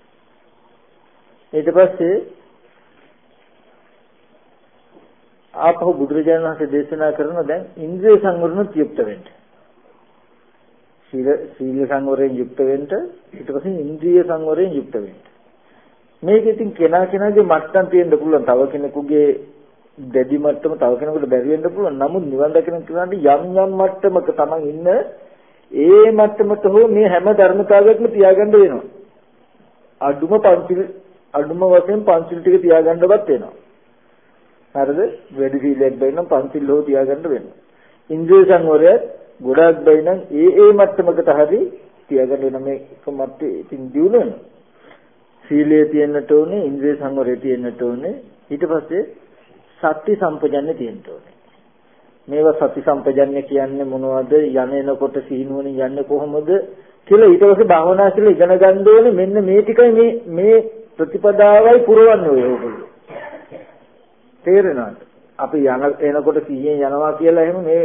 ඊට පස්සේ ආපහු බුදුරජාණන් වහන්සේ දේශනා කරන දැන් ඉන්ද්‍රිය සංවරණ තියුක්ත වෙන්න. සීල සීල සංවරයෙන් යුක්ත වෙන්න ඊට පස්සේ ඉන්ද්‍රිය සංවරයෙන් යුක්ත වෙන්න. මේක ඉතින් කෙනා කෙනාගේ මට්ටම් තියෙන්න පුළුවන්. තව කෙනෙකුගේ දැඩි මට්ටම තව කෙනෙකුට බැරි වෙන්න පුළුවන්. නමුත් නිවන් දකින කෙනාට යම් යම් මට්ටමක තමන් ඉන්න ඒ මට්ටමට හෝ මේ හැම ධර්මතාවයක්ම තියාගන්න වෙනවා. අඩුම පංචිල් අඩුම වශයෙන් පංචිල් ටික තියාගන්නවත් වෙනවා හරිද වැඩි සීලයක් බැිනම් පංචිල් හෝ තියාගන්න වෙනවා ඉන්ද්‍රිය සංවරයත් ගොඩක් බයි නම් ඒ ඒ මට්ටමකට හරි තියාගන්න වෙන මේක මට්ටේ ඉතින් දියුණු වෙනවා. සීලය තියෙන්නට ඕනේ, ඉන්ද්‍රිය සංවරය තියෙන්නට ඕනේ. ඊට පස්සේ සත්‍ය සම්පජන්‍ය තියෙන්න ඕනේ. මේවා සති සම්පජන්‍ය කියන්නේ මොනවද? යන එනකොට සීනුවණින් යන්නේ කොහොමද? කියලා ඊට පස්සේ භාවනා කියලා ඉගෙන ගන්න ඕනේ. මෙන්න මේ ටිකයි මේ මේ ප්‍රතිපදාවයි පුරවන්නේ ඔය ඔයගොල්ලෝ. තේරෙනවද? අපි යන එනකොට සීයෙන් යනවා කියලා එහෙම මේ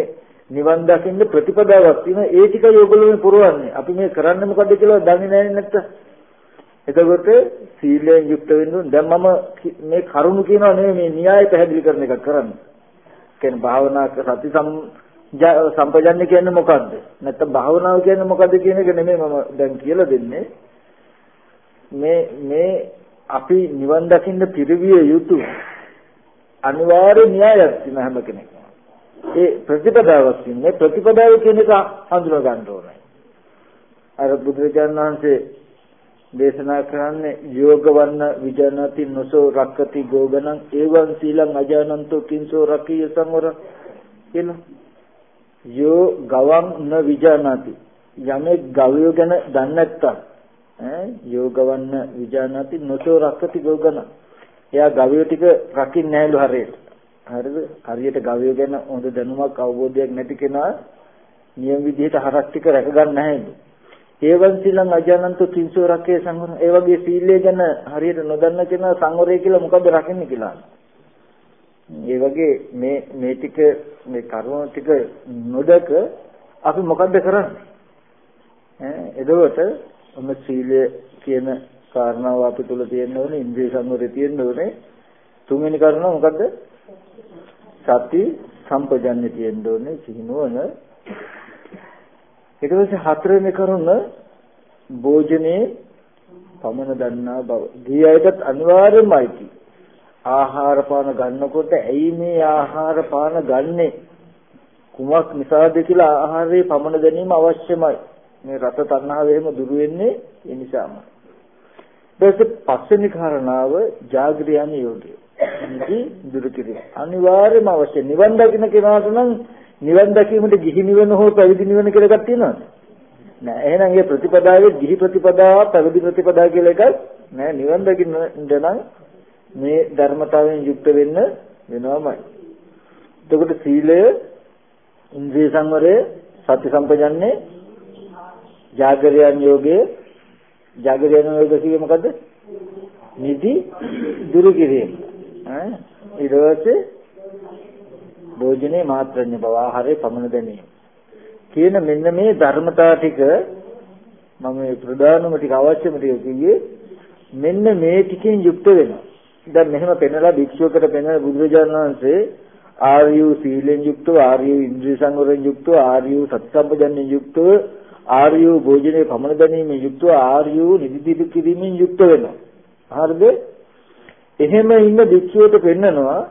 නිවන් දකින්න ප්‍රතිපදාවක් තියෙනවා ඒ ටිකයි ඔයගොල්ලෝ පුරවන්නේ අපි මේ කරන්නේ මොකද්ද කියලා දන්නේ නැහැ නැත්නම් එතකොට සීලයෙන් යුක්ත වෙන්න ඕන දැන් මම මේ කරුණු කියනවා නෙමෙයි මේ න්‍යාය පැහැදිලි කරන එකක් කරන්නේ කියන්නේ භාවනා සති සම්පජන්‍ය කියන්නේ මොකද්ද? නැත්නම් භාවනාව කියන්නේ මොකද්ද කියන එක නෙමෙයි මම දැන් කියලා දෙන්නේ. මේ මේ අපි නිවන් දකින්න පිරිවිය යුතු අනිවාර්ය න්‍යායක් තියෙන හැම කෙනෙක්ම. ඒ ප්‍රතිපදාවක් ඉන්නේ ප්‍රතිපදාව කියන එක හඳුනා ගන්න ඕනේ. අර බුදුරජාණන් වහන්සේ දේශනා කරන්නේ යෝගවන්න විජනති නොසෝ රක්කති ගෝගණං ඒවං සීලං අජානන්තෝ කිංසෝ රකීය සංවර කියන යෝ ගවං න විජනති. යමෙක් ගවය ගැන දන්නේ නැත්තම් ඈ යෝගවන්න විජනති නොසෝ රක්කති ගෝගණං එයා ගවය ටික රකින්නේ නැහැලු හරියට. හරිද? හරියට ගවය ගැන හොඳ දැනුමක් අවබෝධයක් නැති කෙනා නියම විදිහට හරක් ටික රැක ගන්න නැහැලු ඒවන් සීලං අජානන්තු කිංසෝ රකේ සංවර. ඒ වගේ සීලය ගැන හරියට නොදන්න කෙනා සංවරය කියලා මොකද්ද රකින්නේ කියලා. ඒ වගේ මේ මේ ටික මේ කරුණ ටික නොදක අපි මොකද්ද කරන්නේ? ඈ එතකොට ඔන්න සීලය කියන කාරණාව අපි තුල තියෙන්න ඕනේ ඉන්ද්‍රිය සංවරය තියෙන්න ඕනේ තුන්වෙනි කාරණාව මොකද්ද? සති සම්පජන්‍ය තියෙන්න ඕනේ සිහිනුවන ඊට පස්සේ හතරවෙනි කරුණ භෝජනේ පමන දන්නා බව. දී අයටත් අනිවාර්යමයි කි. ආහාර පාන ගන්නකොට ඇයි මේ ආහාර පාන ගන්නෙ? කුමක් නිසාද කියලා ආහාරයේ පමන ගැනීම අවශ්‍යමයි. මේ රත තණ්හාව එහෙම දුරු වෙන්නේ ඒ නිසාමයි. ඊට පස්වෙනි කාරණාව ජාග්‍රියන යෝගය. නිදි දුරු කිරීම. අනිවාර්යම අවශ්‍ය. නිවන් දකින්න කෙනාට නම් නිවන් දැකීමට ගිහි නිවන හෝ පැවිදි නිවන කියලා එකක් තියෙනවද? නෑ. එහෙනම් මේ ප්‍රතිපදාවේ ගිහි ප්‍රතිපදාව පැවිදි ප්‍රතිපදාව කියලා එකක් නෑ. නිවන් දකින්න නම් මේ ධර්මතාවයෙන් යුක්ත වෙන්න වෙනවමයි. එතකොට සීලය, ඉන්ද්‍රිය සංවරය, සති සම්පජන්නේ, ජාගරයන් යෝගය, ජාගරයන් යෝගය කියන්නේ මොකද්ද? නිදි දුරු කිරීම. ඈ ඊට පස්සේ භෝජනේ මාත්‍රඤ්‍ය බව ආහාරයේ පමණ දැනීම කියන මෙන්න මේ ධර්මතා ටික මම මේ ප්‍රධානම ටික අවශ්‍යම ටික කිව්වේ මෙන්න මේ ටිකෙන් යුක්ත වෙනවා දැන් මෙහෙම පෙන්නලා භික්ෂුවකට පෙන්නන බුදුරජාණන් වහන්සේ ආර්යු සීලෙන් යුක්තව ආර්යු ඉන්ද්‍රිය සංවරයෙන් යුක්තව ආර්යු සත්සම්පජන්යෙන් යුක්තව ආර්යු භෝජනේ පමණ දැනීමෙන් යුක්තව ආර්යු නිදිදි කිරීමෙන් යුක්ත වෙනවා හරිද එහෙම ඉන්න භික්ෂුවට පෙන්නනවා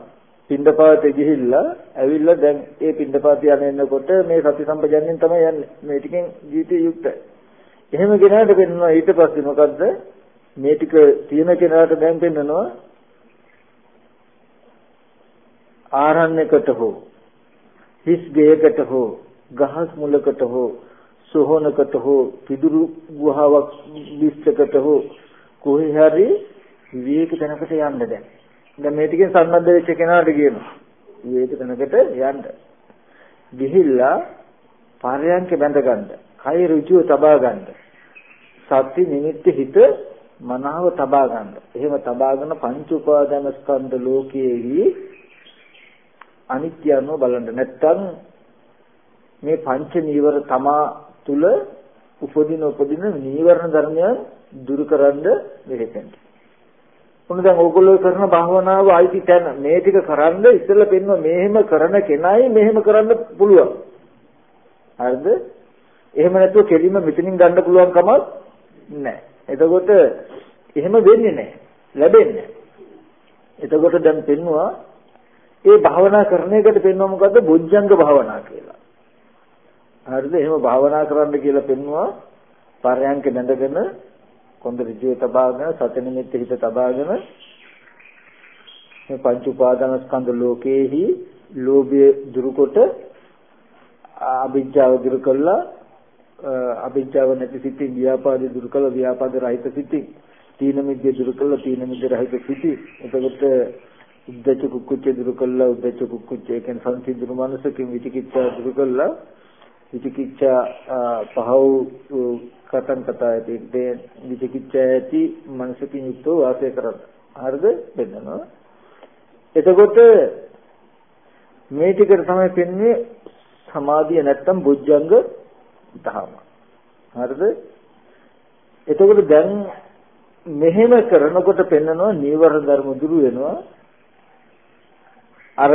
පින්දපාතේ ගිහිල්ලා ඇවිල්ලා දැන් ඒ පින්දපාත යන එනකොට මේ සති සම්පජන්යෙන් තමයි යන්නේ. මේ ටිකෙන් ජීවිතය යුක්තයි. එහෙම කෙනාට පෙන්වනවා ඊට පස්සේ මොකද්ද? මේ ටික තියෙන කෙනාට දැන් පෙන්වනවා ආරණ්‍යකට හෝ හිස් ගෙයකට හෝ ගහස් මුලකට හෝ සෝහනකට හෝ පිදුරු ගුහාවක් දිස්සකට හෝ කොහේ හරි විවේක තැනකට යන්න දැන්. දැන් මේ ටිකෙන් සම්බන්ධ වෙච්ච කෙනාට කියනවා විවේක තැනකට යන්න. ගිහිල්ලා පාරයන්ක බැඳ ගන්න. කය ඍජුව තබා ගන්න. සති නිමිත්ත හිත මනාව තබා ගන්න. එහෙම තබාගෙන පංච උපාදාන ස්කන්ධ ලෝකයේහි අනිත්‍යano බලන්න. නැත්තම් මේ පංච නීවර තමා තුල උපදින උපදින නීවරණ ධර්මයන් දුරු කරන්න මෙහෙතෙන්ට. උන දැන් ඕගොල්ලෝ කරන භාවනාව අයිති තැන මේ ටික කරන්ද ඉස්සෙල්ලා පෙන්ව මෙහෙම කරන කෙනයි මෙහෙම කරන්න පුළුවන්. හරිද? එහෙම නැතුව කෙලින්ම මෙතනින් ගන්න පුළුවන් කමක් නැහැ. එතකොට එහෙම වෙන්නේ නැහැ. ලැබෙන්නේ එතකොට දැන් පෙන්නවා ඒ භාවනා කරන එකට පෙන්වම මොකද්ද? බොජ්ජංග භාවනා කියලා. හරිද? එහෙම භාවනා කරන්න කියලා පෙන්නවා පරයන්ක බැඳගෙන කොන්ද ඍජුවේ තබාගෙන සති නිමිත්ත හිත තබාගෙන මේ පංච උපාදානස්කන්ධ ලෝකේහි ලෝභය දුරුකොට අභිජ්ජාව දුරු කළා අභිජ්ජාව නැති සිතින් ව්‍යාපාදේ දුරු කළා ව්‍යාපාද රහිත සිතින් තීන මිද්‍ය දුරු කළා තීන මිද්‍ය රහිත සිතින් එතකොට උද්දච්ච කුක්කුච්ච දුරු කළා උද්දච්ච කුක්කුච්ච කියන්නේ සංසිඳුණු මනසකින් විචිකිච්ඡා දුරු කළා විචිකිච්ඡා පහව කතන් කතා ඇති දේ විචිකිච්ඡා ඇති මනසකින් යුක්තව වාසය කරන්න. හරිද? බෙදනවා. එතකොට මේ ටිකට තමයි පෙන්න්නේ සමාධිය නැත්තම් බොජ්ජංග දහම. හරිද? එතකොට දැන් මෙහෙම කරනකොට පෙන්නනවා නීවර ධර්ම දුරු වෙනවා. අර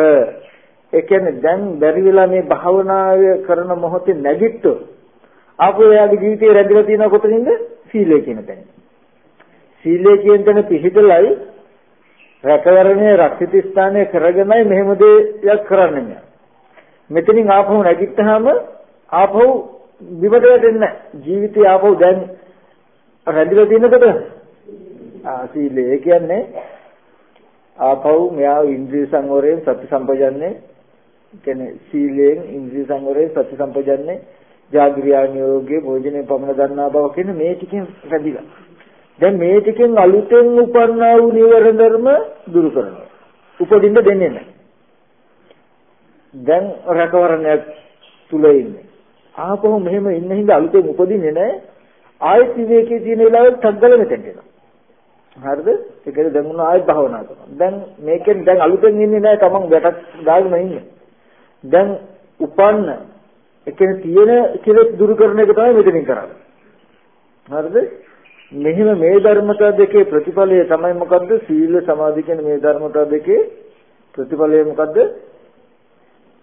ඒ කියන්නේ දැන් බැරි වෙලා මේ භාවනාව කරන මොහොතේ නැගිට්ටොත් ආපහු එයාගේ ජීවිතේ රැඳිලා තියෙන කොතනින්ද? සීලය කියන තැන. සීලය කියන තැන පිහිටලයි රැකවරණයේ රක්ෂිත ස්ථානය කරගෙනයි මෙහෙම දෙයක් කරන්නේ මෙයා. මෙතනින් ආපහු නැගිට්ටාම ආපහු විපට වැටෙන්නේ ජීවිතය ආපහු දැන් රැඳිලා තියෙනකොට ආ සීලය ඒ කියන්නේ ආපහු මෙයා ඉන්ද්‍රිය සංවරයෙන් සති සම්පජන්නේ කියන්නේ සීලයෙන් ඉන්ද්‍රිය සංවරයෙන් සති සම්පජන්නේ ජාග්‍රියානියෝගයේ භෝජනේ පමන ගන්නා බව කියන මේ ටිකෙන් රැඳිලා. දැන් මේ ටිකෙන් අලුතෙන් උපන්නා වූ නිවර්ණ ධර්ම දුරු කරනවා. උපදින්න දෙන්නේ නැහැ. දැන් රැකවරණයක් තුල ඉන්නේ. ආපහු මෙහෙම ඉන්න හින්දා අලුතෙන් උපදින්නේ නැහැ. ආයෙත් විවේකයේ තියෙන වෙලාවෙත් තග්ගල මෙතෙන්ට එනවා හරිද? ඒ කියන්නේ දැන් උන ආයෙත් භාවනා කරනවා. දැන් මේකෙන් දැන් අලුතෙන් ඉන්නේ නැහැ තමන් වැටක් දාගෙන ඉන්නේ. දැන් උපන්න ඒ කියන්නේ තියෙන කෙලෙස් දුරු කරන එක තමයි මෙතනින් කරන්නේ. හරිද? මෙහිම මේ ධර්මතා දෙකේ ප්‍රතිඵලය තමයි මොකද්ද? සීල සමාධි කියන මේ ධර්මතා දෙකේ ප්‍රතිඵලය මොකද්ද?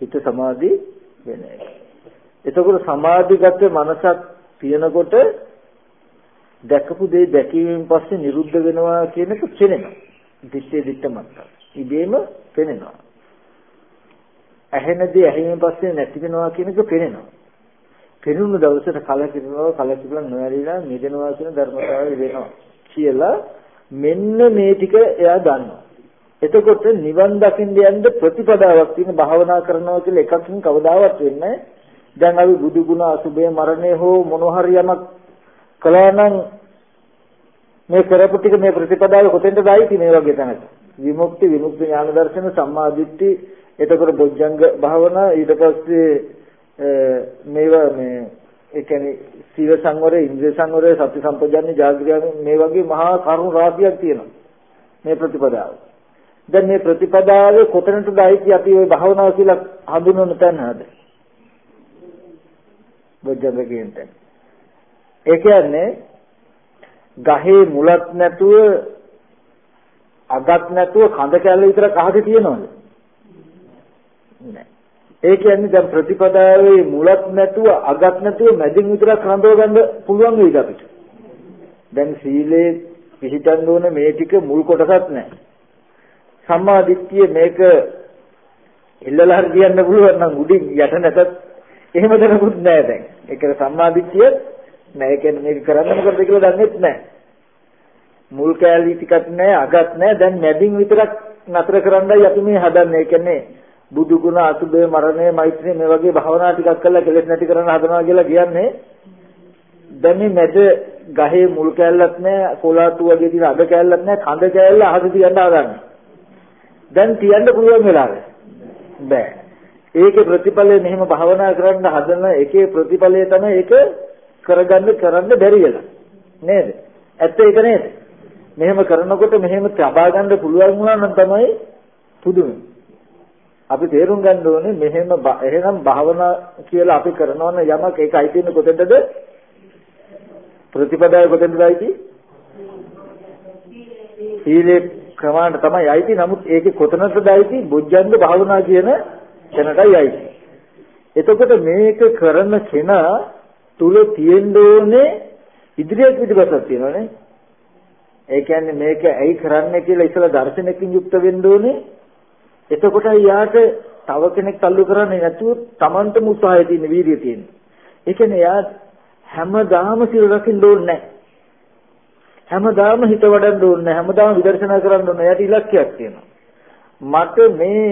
හිත සමාධි වෙන එක. එතකොට සමාධිගත මනසක් තියෙනකොට දැකපු දේ දැකීමෙන් පස්සේ නිරුද්ධ වෙනවා කියන එක පෙනෙනවා. දිත්තේ දිත්ත මත්ත. ඉබේම පෙනෙනවා. ඇහෙන දේ ඇහිමෙන් පස්සේ නැති වෙනවා කියන එක පෙනෙනවා. පෙනුණු දවසට කලකිරනවා කලකිරලා නොඇරිලා මිදෙනවා කියන ධර්මතාවය වෙනවා කියලා මෙන්න මේ ටික එයා දන්නවා. එතකොට නිවන් දකින්න යන්න ප්‍රතිපදාවක් තියෙන භාවනා කරනවා කියලා එකකින් කවදාවත් වෙන්නේ දැන් අපි බුදු ගුණ අසුබේ මරණය හෝ මොන හරි යමක් කළා නම් මේ කරපු ටික මේ ප්‍රතිපදාවේ කොතෙන්ද දායිති මේ වගේ තැනකට විමුක්ති විමුක්ති ඥාන දර්ශන සම්මා දිට්ඨි එතකොට බොජ්ජංග භාවනා ඊට පස්සේ මේවා මේ ඒ කියන්නේ සීල සංවරය ඉන්ද්‍රිය සංවරය සති සම්පජාන්නේ ජාග්‍රියාව මේ වගේ මහා කරුණ රාශියක් තියෙනවා මේ ප්‍රතිපදාව. දැන් මේ ප්‍රතිපදාවේ කොතනට දායිති අපි ওই භාවනාව කියලා හඳුන්වන තැන හද. බොජ්ජංග කියන තැන. ඒ කියන්නේ ගහේ මුලක් නැතුව අගක් නැතුව කඳ කැල්ල විතරක් අහක තියෙනවද? නෑ. ඒ කියන්නේ දැන් ප්‍රතිපදාවේ මුලක් නැතුව අගක් නැතුව මැදින් විතරක් රඳව ගන්න පුළුවන් වෙයිද අපිට? දැන් සීලේ පිළිටන්න ඕන මේ ටික මුල් කොටසක් නෑ. සම්මා දිට්ඨිය මේක ඉල්ලලා හරි කියන්න පුළුවන් නම් උඩින් යට නැතත් එහෙම දෙනකුත් නෑ දැන්. ඒක සම්මා දිට්ඨිය නෑ ඒ කියන්නේ මේක කරන්න මොකද කියලා දන්නෙත් නෑ. මුල් කෑලි ටිකක් නෑ අගත් නෑ දැන් මැදින් විතරක් නතර කරන්නයි අපි මේ හදන්නේ. ඒ කියන්නේ බුදු ගුණ අසුබේ මරණය මෛත්‍රිය මේ වගේ භාවනා ටිකක් කරලා කෙලෙස් නැති කරන්න හදනවා කියලා කියන්නේ දැන් මේ මැද ගහේ මුල් කෑල්ලක් නෑ කොලාතු වගේ තියෙන අග කෑල්ලක් නෑ කඳ කෑල්ල අහස තියන්න හදන්නේ. දැන් තියන්න පුළුවන් වෙලාවෙ. බෑ. ඒකේ ප්‍රතිඵලය මෙහෙම භාවනා කරන්න හදන එකේ ප්‍රතිඵලය තමයි ඒක කරගන්න කරන්න බැරි වෙලා. නේද? ඇත්ත ඒක නේද? මෙහෙම කරනකොට මෙහෙම තබා ගන්න පුළුවන් වුණා නම් තමයි පුදුමයි. අපි තේරුම් ගන්න ඕනේ මෙහෙම එහෙනම් භාවනා කියලා අපි කරනවා නම් යමක් ඒක අයිති වෙන්නේ කොතෙන්ද? ප්‍රතිපදාව කොතෙන්ද අයිති? සීලේ ක්‍රමාන්ත තමයි අයිති. නමුත් ඒකේ කොතනටද අයිති? බොජ්ජංග භාවනා කියන තැනටයි අයිති. එතකොට මේක කරන කෙනා තුල තියෙන්න ඕනේ ඉදිරියට පිටිපස්සක් තියෙනවනේ. ඒ කියන්නේ මේක ඇයි කරන්නේ කියලා ඉතලා දර්ශනකින් යුක්ත වෙන්න ඕනේ. එතකොට යාට තව කෙනෙක් තල්ලු කරන්නේ නැතුව Tamanටම උත්සාහය තියෙන වීර්යය තියෙන. ඒ කියන්නේ යා හැමදාම සිල් රකින්න ඕනේ නැහැ. හැමදාම හිත වඩන්න ඕනේ නැහැ. හැමදාම විදර්ශනා කරන්න ඕනේ. යාට ඉලක්කයක් තියෙනවා. මට මේ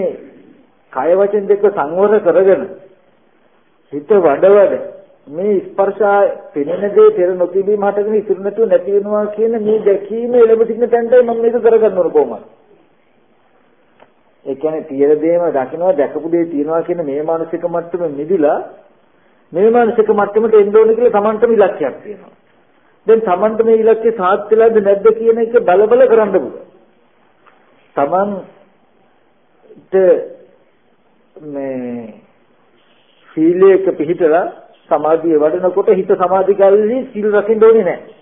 කය වචන දෙක සංවර කරගෙන හිත වඩවඩ මේ ස්පර්ශා පෙනෙන දේ පෙර නොතිබීම හටගෙන ඉතුරු නැතුව නැති වෙනවා කියන මේ දැකීම එළඹ සිටින තැනටයි මම මේක කරගන්න ඕන කොහොමද? ඒ කියන්නේ තියෙන දේම දකින්නවා දැකපු දේ තියනවා කියන මේ මානසික මට්ටම මිදිලා මේ මානසික මට්ටමට එන්න ඕන කියලා Tamanටම ඉලක්කයක් තියෙනවා. දැන් Tamanට මේ ඉලක්කය සාත් වෙලාද නැද්ද කියන එක බල බල කරන්න පුළුවන්. Tamanට මේ සීලයක පිළිතලා සමාධිය වඩනකොට හිත සමාධි කල්ලි සිල් රකින්න ඕනේ නැහැ.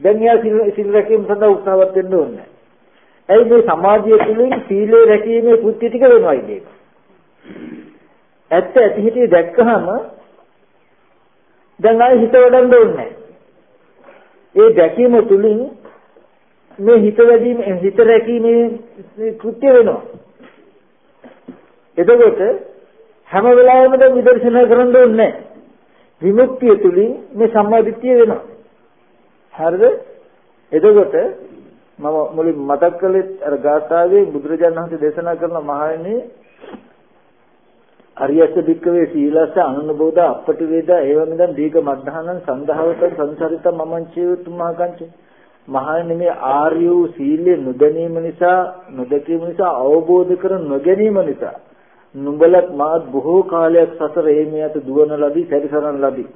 දැන් යා සිල් සිල් රැකීම සඳහා උත්සාහවත් වෙන්න ඕනේ නැහැ. ඇයි මේ සමාධිය තුළින් සීලය රැකීමේ කෘත්‍ය ටික වෙනවයි මේක. ඇත්ත ඇති හිතේ දැක්කහම දැන් ආයෙ හිත වඩන්න ඕනේ ඒ දැකීම තුළින් මේ හිත වැඩිම හිත රැකීමේ කෘත්‍ය වෙනවා. එතකොට හැම වෙලාවෙම දැන් විදර්ශනා කරන්න ඕනේ විමුක්තිය තුලින් මේ සම්මාදිට්ඨිය වෙනවා. හරිද? එතකොට මම මුලින් මතක් කළේ අර ගාථාවේ බුදුරජාණන් වහන්සේ දේශනා කරන මහණෙනි අරියස්ස භික්කවේ සීලස්ස අනුනබෝධ අපටි වේදා ඒවමිදන් දීක මද්ධානං සංඝහවත සංසරිත මමං චේතුමහකංච මහණෙනි මේ ආර්ය වූ සීලය නොදැනීම නිසා නොදැකීම නිසා අවබෝධ කර නොගැනීම නිසා නුඹලත් මාත් බොහෝ කාලයක් සසර එමේ යත දුවන ලදී සැරිසරන ලදී.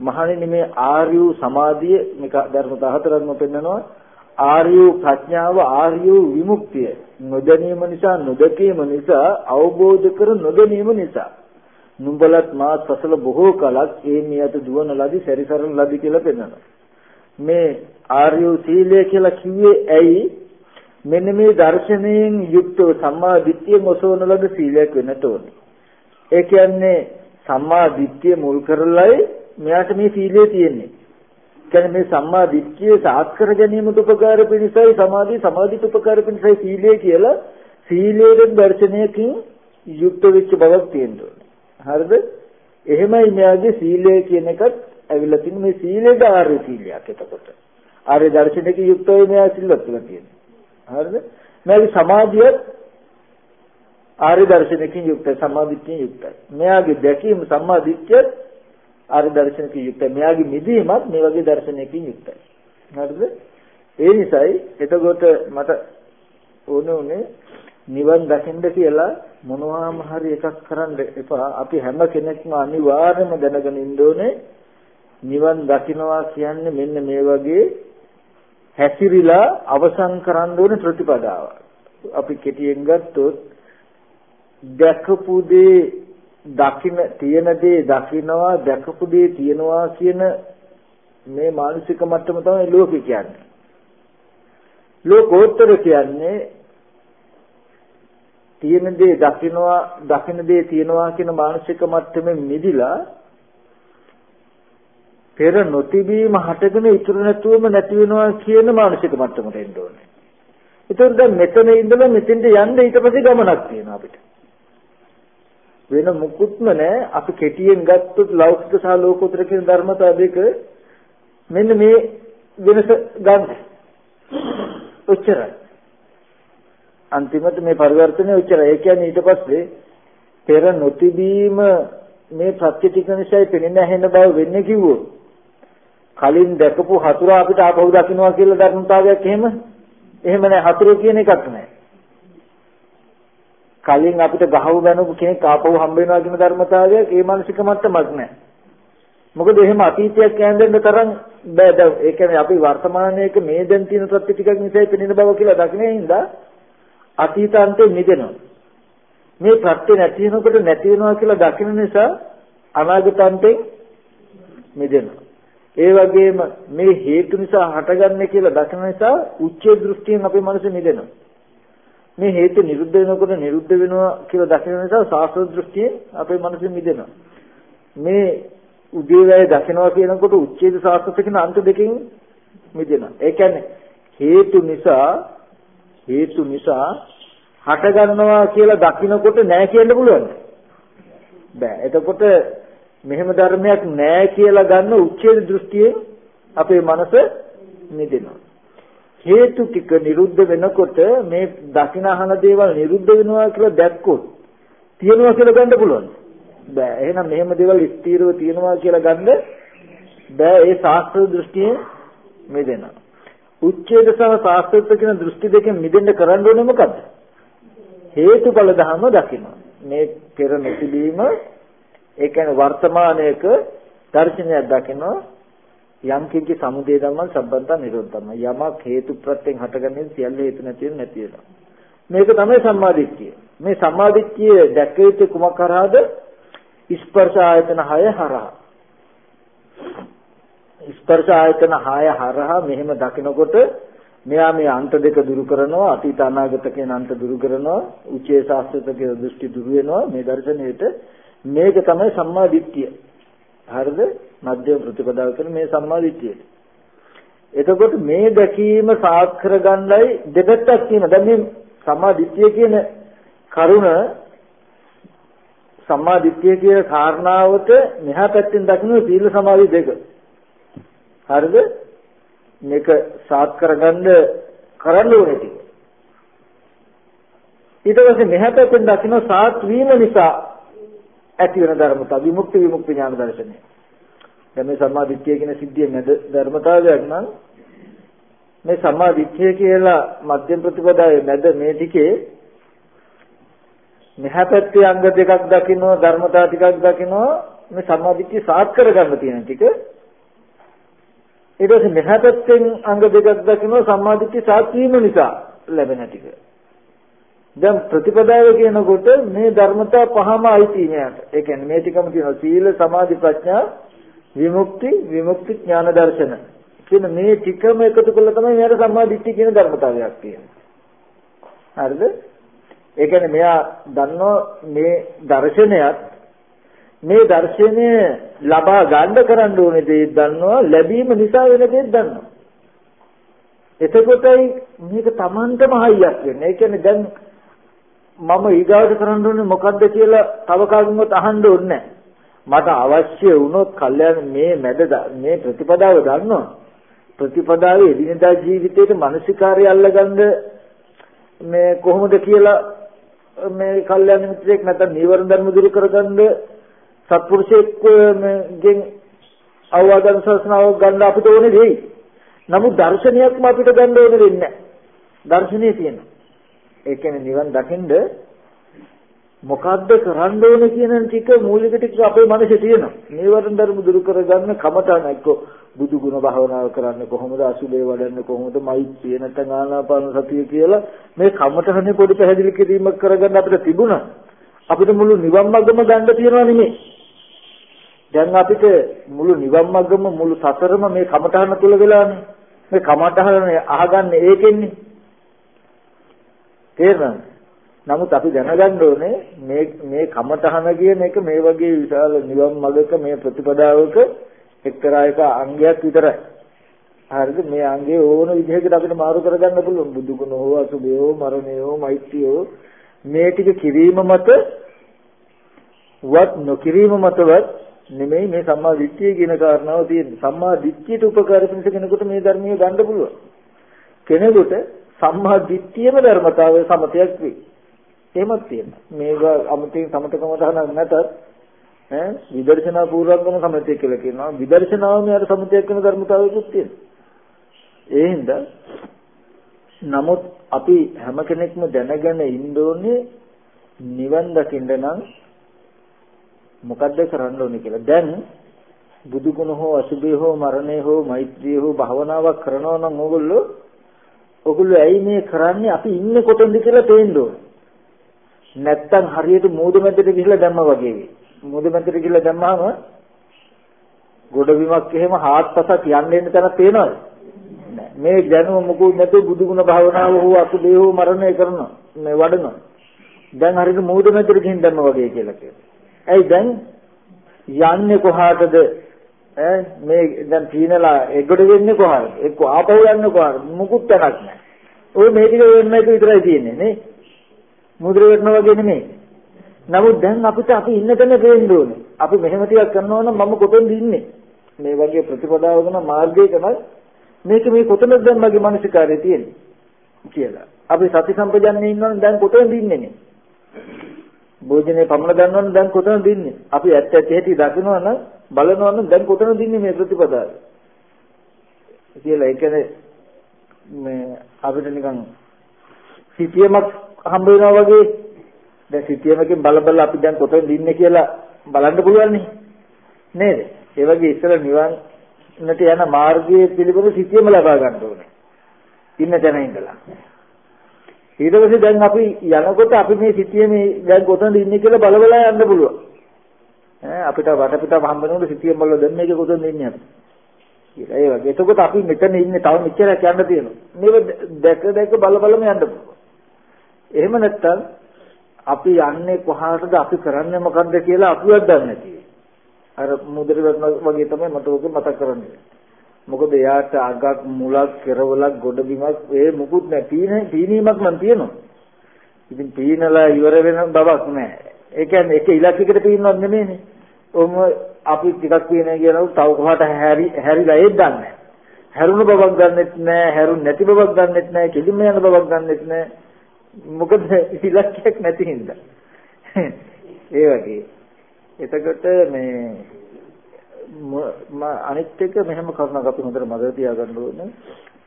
මහණෙනි මේ ආර්ය වූ සමාධිය මේක ධර්මතා හතරක්ම පෙන්නනවා. ආර්ය ප්‍රඥාව ආර්ය විමුක්තිය නොදැනීම නිසා නොදකීම නිසා අවබෝධ කර නොගැනීම නිසා. නුඹලත් මා සසල බොහෝ කලක් ඒ මියත දුවන ලදි සැරිසරන ලදි කියලා පෙන්වනවා මේ ආර්ය සීලය කියලා කිව්වේ ඇයි? මෙන්න මේ දර්ශනයෙන් යුක්තව සම්මා දිට්ඨිය මොසවන ලද සීලයක් වෙන්නට ඕනේ ඒ කියන්නේ සම්මා දිට්ඨිය මුල් කරලයි මෙයාට මේ සීලය තියෙන්නේ කියන්නේ මේ සම්මා දිට්ඨිය සාත් කර ගැනීමට උපකාර පිණිසයි සමාධි සමාධිට උපකාර පිණිසයි සීලය කියලා සීලයේ දර්ශනයකින් යුක්ත වෙච්ච බවක් තියෙනවා. හරිද? එහෙමයි මෙයාගේ සීලය කියන එකත් ඇවිල්ලා තින්නේ මේ සීලේද ආර්ය සීලයක් එතකොට. ආර්ය දර්ශනයකින් යුක්තව මෙයා සිල්වත් වෙලා තියෙනවා. හරිද? මෙයාගේ සමාධියත් ආර්ය දර්ශනයකින් යුක්තයි සමාධිත්වයෙන් යුක්තයි. මෙයාගේ දැකීම සම්මා දිට්ඨියත් ආර්ය දර්ශනකින් යුක්තයි. මෙයාගේ මිදීමත් මේ වගේ දර්ශනයකින් යුක්තයි. හරිද? ඒ නිසායි එතකොට මට ඕන උනේ නිවන් දකින්න කියලා මොනවාම හරි එකක් කරන්න එපා. අපි හැම කෙනෙක්ම අනිවාර්යයෙන්ම දැනගෙන ඉන්න ඕනේ නිවන් දකින්නවා කියන්නේ මෙන්න මේ වගේ හැසිරිලා අවසන් කරන්න ඕන ප්‍රතිපදාවක්. අපි කෙටියෙන් ගත්තොත් දැකපු දේ දකින්න තියෙන දේ දකින්නවා දැකපු දේ තියෙනවා කියන මේ මානසික මට්ටම තමයි ලෝකේ කියන්නේ. ලෝකෝත්තර කියන්නේ තියෙන දේ දකින්නවා දකින්න දේ තියෙනවා කියන මානසික මට්ටමෙන් මිදිලා පෙර නොතිබීම හටගෙන ඉතුරු නැතුවම නැති වෙනවා කියන මානසික මට්ටමට එන්න ඕනේ. ඒතකොට දැන් මෙතන ඉඳලා මෙතෙන්ට යන්න ඊට පස්සේ ගමනක් තියෙනවා අපිට. වෙන මුකුත්ම නැහැ අපි කෙටියෙන් ගත්තොත් ලෞකික සහ ලෝකෝත්තර කියන ධර්මතා දෙක මෙන්න මේ වෙනස ගන්න ඔච්චරයි අන්තිමට මේ පරිවර්තනය ඔච්චරයි ඒ කියන්නේ ඊට පස්සේ පෙර නොතිබීම මේ ප්‍රත්‍ය ටික නිසායි පෙනෙන ඇහෙන බව වෙන්නේ කිව්වොත් කලින් දැකපු හතුරා අපිට ආපහු දකින්නවා කියලා ධර්මතාවයක් එහෙම එහෙම නැහැ හතුරු කියන එකක් නැහැ කලින් අපිට ගහව බැනපු කෙනෙක් ආපහු හම්බ වෙනවා කියන ධර්මතාවයක් ඒ මානසික මට්ටමක් නැහැ. මොකද එහෙම අතීතයක් කියන්න තරම් බෑ දැන් ඒ කියන්නේ අපි වර්තමානයේක මේ දැන් තියෙන තත්ත්ව ටිකක් නිසා පෙනෙන බව කියලා දකින්නේ හින්දා අතීතාන්තේ මිදෙනවා. මේ ප්‍රත්‍ය නැති වෙනකොට නැති වෙනවා කියලා දකින නිසා අනාගතාන්තේ මිදෙනවා. ඒ වගේම මේ හේතු නිසා හටගන්නේ කියලා දකින නිසා උච්චේ දෘෂ්ටියෙන් අපේ මනස මිදෙනවා. මේ හේතු නිරුද්ධ වෙනකොට නිරුද්ධ වෙනවා කියලා දකින නිසා සාස්ත්‍ර දෘෂ්ටියෙන් අපේ මනසෙ මිදෙනවා. මේ උදේවැය දකිනවා කියනකොට උච්ඡේද සාස්ත්‍ර කියන අන්ත දෙකෙන් මිදෙනවා. ඒ කියන්නේ හේතු නිසා හේතු නිසා හට ගන්නවා කියලා දකිනකොට නෑ කියන්න පුළුවන්. බෑ. එතකොට මෙහෙම ධර්මයක් නෑ කියලා ගන්න උච්ඡේද දෘෂ්ටියෙන් අපේ මනස මිදෙනවා. හේතු ටික නිරුද්ධ වෙනකොට මේ දකින අහන දේවල් නිරුද්ධ වෙනවා කියලා දැක්කොත් තියනවා කියලා ගන්න පුළුවන්. බෑ. එහෙනම් මෙහෙම දේවල් ස්ථීරව තියනවා කියලා ගන්න බෑ. ඒ ශාස්ත්‍ර දෘෂ්ටියෙන් මිදෙනවා. උච්ඡේද සහ ශාස්ත්‍රත්ව කියන දෘෂ්ටි දෙකෙන් මිදෙන්න කරන්න ඕනේ මොකද්ද? හේතුඵල ධර්ම දකින්න. මේ පෙර නොතිබීම ඒ කියන්නේ වර්තමානයේක දර්ශනයක් දකිනවා යම් කිසි සමුදේ ධර්මයන් සම්බන්ධ නිරෝධ ධර්ම. යමක් හේතු ප්‍රත්‍යයෙන් හටගන්නේ සියල්ල හේතු නැති වෙන නැති වෙනවා. මේක තමයි සම්මාදිට්ඨිය. මේ සම්මාදිට්ඨිය දැක්ක යුතු කුමක් කරාද ස්පර්ශ ආයතන 6 හරහා. ස්පර්ශ ආයතන 6 හරහා මෙහෙම දකිනකොට මෙයා මේ අන්ත දෙක දුරු කරනවා අතීත අනාගත කියන අන්ත දුරු කරනවා උචේ ශාස්ත්‍රත කියන දෘෂ්ටි දුරු වෙනවා. මේ දර්ශනයේට මේක තමයි සම්මා දිට්ඨිය හරිද? මධ්‍යම ප්‍රතිපදාව කියන මේ සම්මාදිට්ඨියට. එතකොට මේ දැකීම සාක්ෂර ගන්නයි දෙපැත්තක් තියෙනවා. දැන් මේ සම්මාදිට්ඨිය කියන කරුණ සම්මා දිට්ඨිය කියන කාරණාවට මෙහා පැත්තෙන් දකින්න සීල සමාධි දෙක. හරිද? මේක සාත් කරගන්න කරන්න ඕනේ ටික. ඊට පස්සේ මෙහා පැත්තෙන් දකින්න සාත් වීම නිසා ඇති වෙන ධර්මතා විමුක්ති විමුක්ති ඥාන දර්ශනය. දැන් මේ සම්මා දිට්ඨිය කියන සිද්ධිය නැද ධර්මතාවයක් නම් මේ සම්මා දිට්ඨිය කියලා මධ්‍යම ප්‍රතිපදාවේ නැද මේ ටිකේ මෙහා පැත්තේ අංග දෙකක් දකින්න ධර්මතා ටිකක් දකින්න මේ සම්මා දිට්ඨිය සාත් කරගන්න තියෙන ටික ඊට පස්සේ මෙහා පැත්තෙන් අංග දෙකක් දකින්න සම්මා දිට්ඨිය සාත් වීම නිසා ලැබෙන ටික දැන් ප්‍රතිපදාව කියනකොට මේ ධර්මතා පහම අයිති මෙයාට. ඒ කියන්නේ මේ ටිකම තියෙනවා සීල සමාධි ප්‍රඥා විමුක්ති විමුක්ති ඥාන දර්ශන කියන මේ ටිකම එකතු කළා තමයි මෙයාට සම්මා දිට්ඨිය කියන ධර්මතාවයක් තියෙන්නේ. හරිද? ඒ කියන්නේ මෙයා දන්නෝ මේ දර්ශනයත් මේ දර්ශනය ලබා ගන්න කරන්න ඕනේ දේ දන්නවා ලැබීම නිසා වෙන දේ දන්නවා. එතකොටයි මේක Tamanටම හයියක් වෙන්නේ. ඒ කියන්නේ දැන් මම ඊගාවට කරන්න ඕනේ මොකද්ද කියලා තව කාගෙන්වත් අහන්න ඕනේ මට අවශ්‍ය වුණොත් කල්යන මේ මැද මේ ප්‍රතිපදාව ගන්නවා ප්‍රතිපදාවේ එදිනදා ජීවිතේට මානසිකාරය අල්ලගන්න මේ කොහොමද කියලා මේ කල්යන මිත්‍රයෙක් නැත්නම් නීවරණ ධර්ම දුරු කරගන්න සත්පුරුෂයෙක් ගෙන් අවවාදන ශාසනාව ගන්න අපිට ඕනේ දෙයි. නමුත් දර්ශනයක්ම අපිට ගන්න ඕනේ වෙන්නේ නැහැ. දර්ශනීය තියෙනවා. ඒ කියන්නේ නිවන් දකින්ද මොකද්ද කරන්න ඕනේ කියන ටික මූලික ටික අපේ මනසේ තියෙනවා. නීවරණ ධර්ම දුරු කරගන්න කමඨාන එක්ක බුදු ගුණ භාවනාව කරන්න කොහොමද අසුබේ වඩන්නේ කොහොමද මෛත්‍රිය නැත්නම් ආනාපාන සතිය කියලා මේ කමඨහනේ පොඩි පැහැදිලි කිරීමක් කරගන්න අපිට තිබුණා. අපිට මුළු නිවන් මඟම ගන්න තියනවා නෙමෙයි. දැන් අපිට මුළු නිවන් මඟම මුළු සතරම මේ කමඨහන තුල වෙලානේ. මේ කමඨහන අහගන්නේ ඒකෙන්නේ. තේරෙනවද? නමුත් අපි දැනගන්න ඕනේ මේ මේ කමතහන කියන එක මේ වගේ විශාල නිවන් මඟක මේ ප්‍රතිපදාවක එක්තරා එක අංගයක් විතරයි. හරිද? මේ අංගේ ඕන විදිහකට අපිට මාරු කරගන්න පුළුවන්. බුදු ගුණ හෝ අසුභය හෝ මරණය හෝ මෛත්‍රිය හෝ මේ ටික කිරීම මත වත් නොකිරීම මතවත් නෙමෙයි මේ සම්මා දිට්ඨිය කියන කාරණාව තියෙන්නේ. සම්මා දිට්ඨියට උපකාර පිණිස කෙනෙකුට මේ ධර්මීය ගන්න පුළුවන්. කෙනෙකුට සම්මා දිට්ඨියම ධර්මතාවය සමතයක් වේ. එහෙමත් තියෙනවා. මේක අමුතින් සමතකම තහනම් නැතත් ඈ විදර්ශනා පූර්වංගම සමතය කියලා කියනවා. විදර්ශනාවම යාර සමතයක් වෙන ධර්මතාවයකුත් තියෙනවා. ඒ හින්දා නමුත් අපි හැම කෙනෙක්ම දැනගෙන ඉන්න ඕනේ නිවන් දකින්න නම් මොකද්ද කරන්න ඕනේ කියලා. දැන් බුදු ගුණ හෝ අසුභය හෝ මරණය හෝ මෛත්‍රිය හෝ භවනාවක් කරනවා නම් ඕගොල්ලෝ ඔගොල්ලෝ ඇයි මේ කරන්නේ අපි ඉන්නේ කොතනද කියලා තේන්න ඕනේ. නැත්තම් හරියට මූදු මැදට ගිහිල්ලා දැම්මා වගේ වෙයි. මූදු මැදට ගිහිල්ලා දැම්මම ගොඩබිමක් එහෙම හාත්පසක් යන්න එන්න තැනක් පේනවද? මේ දැනුම මොකුත් නැතුව බුදුගුණ භාවනාව හෝ අසුබේ හෝ මරණය කරනවා. මේ වඩනවා. දැන් හරියට මූදු මැදට ගිහින් දැම්මා වගේ කියලා කියනවා. ඇයි දැන් යන්නේ කොහාටද ඈ මේ දැන් තීනලා එගොඩ වෙන්නේ කොහාද? එක්ක ආපහු යන්නේ කොහාද? මුකුත් තැනක් නැහැ. ඔය මේ ටික වෙන්න එක විතරයි තියෙන්නේ නේ. මුද්‍ර වෙනවා වගේ නෙමෙයි. නමුත් දැන් අපිට අපි ඉන්න තැන පේන්න ඕනේ. අපි මෙහෙම ටිකක් කරනවා නම් මම කොතනද ඉන්නේ? මේ වගේ ප්‍රතිපදාවක නම් මාර්ගයකම මේක මේ කොතනද දැන් මගේ මානසිකාරය තියෙන්නේ කියලා. අපි සති සම්පජන්ණේ ඉන්නවනම් දැන් කොතනද ඉන්නේ නේ? භෝජනේ පමණ ගන්නවනම් දැන් කොතනද ඉන්නේ? අපි ඇත්ත ඇත්ත ඇටි දකිනවා නම් බලනවා නම් දැන් කොතනද ඉන්නේ මේ ප්‍රතිපදාව? කියලා ඒ කියන්නේ මේ අපිට නිකන් සිටියමක් හම්බ වෙනවා වගේ දැන් සිටියමකින් බල බල අපි දැන් කොතනද ඉන්නේ කියලා බලන්න පුළුවන් නේද? ඒ වගේ ඉස්සර නිවන්ට යන මාර්ගයේ පිළිබඳ සිටියම ලබා ගන්න ඕනේ. ඉන්න තැන ඉඳලා. ඊට පස්සේ දැන් අපි යනකොට අපි මේ සිටියමේ දැන් කොතනද ඉන්නේ කියලා බල බල යන්න පුළුවන්. ඈ අපිට වටපිටාව හම්බ වෙනකොට සිටියම බලලා දැන් මේක කොතනද ඉන්නේ අපි? කියලා. ඒ වගේ. එතකොට අපි මෙතන ඉන්නේ තව මෙච්චරක් යන්න තියෙනවා. මේක දැක දැක බල බලම යන්න පුළුවන්. එහෙම නැත්නම් අපි යන්නේ කොහාටද අපි කරන්නේ මොකද්ද කියලා අපිවත් දන්නේ නැති. අර මුදල් වගේ තමයි මට ඔක මතක් කරන්නේ. මොකද එයාට අගක් මුලක් කෙරවලක් ගොඩබිමක් ඒ මුකුත් නැහැ. පීන පීනීමක් නම් තියෙනවා. ඉතින් පීනලා ඉවර වෙන බවක් නැහැ. ඒ කියන්නේ එක ඉලක්කයකට පින්නවත් නෙමෙයිනේ. ඔම අපි ටිකක් පිනේ කියනවා තව කොහට හැරි හැරිලා ඒත් දන්නේ හැරුණු බවක් ගන්නෙත් නෑ හැරුණ නැති බවක් ගන්නෙත් නෑ කෙලින්ම යන බවක් ගන්නෙත් නෑ මොකද ඉලක්කයක් නැති හින්දා. ඒ වගේ. එතකොට මේ අනිත් එක මෙහෙම කරුණක් අපි හොඳට මතක තියාගන්න ඕනේ.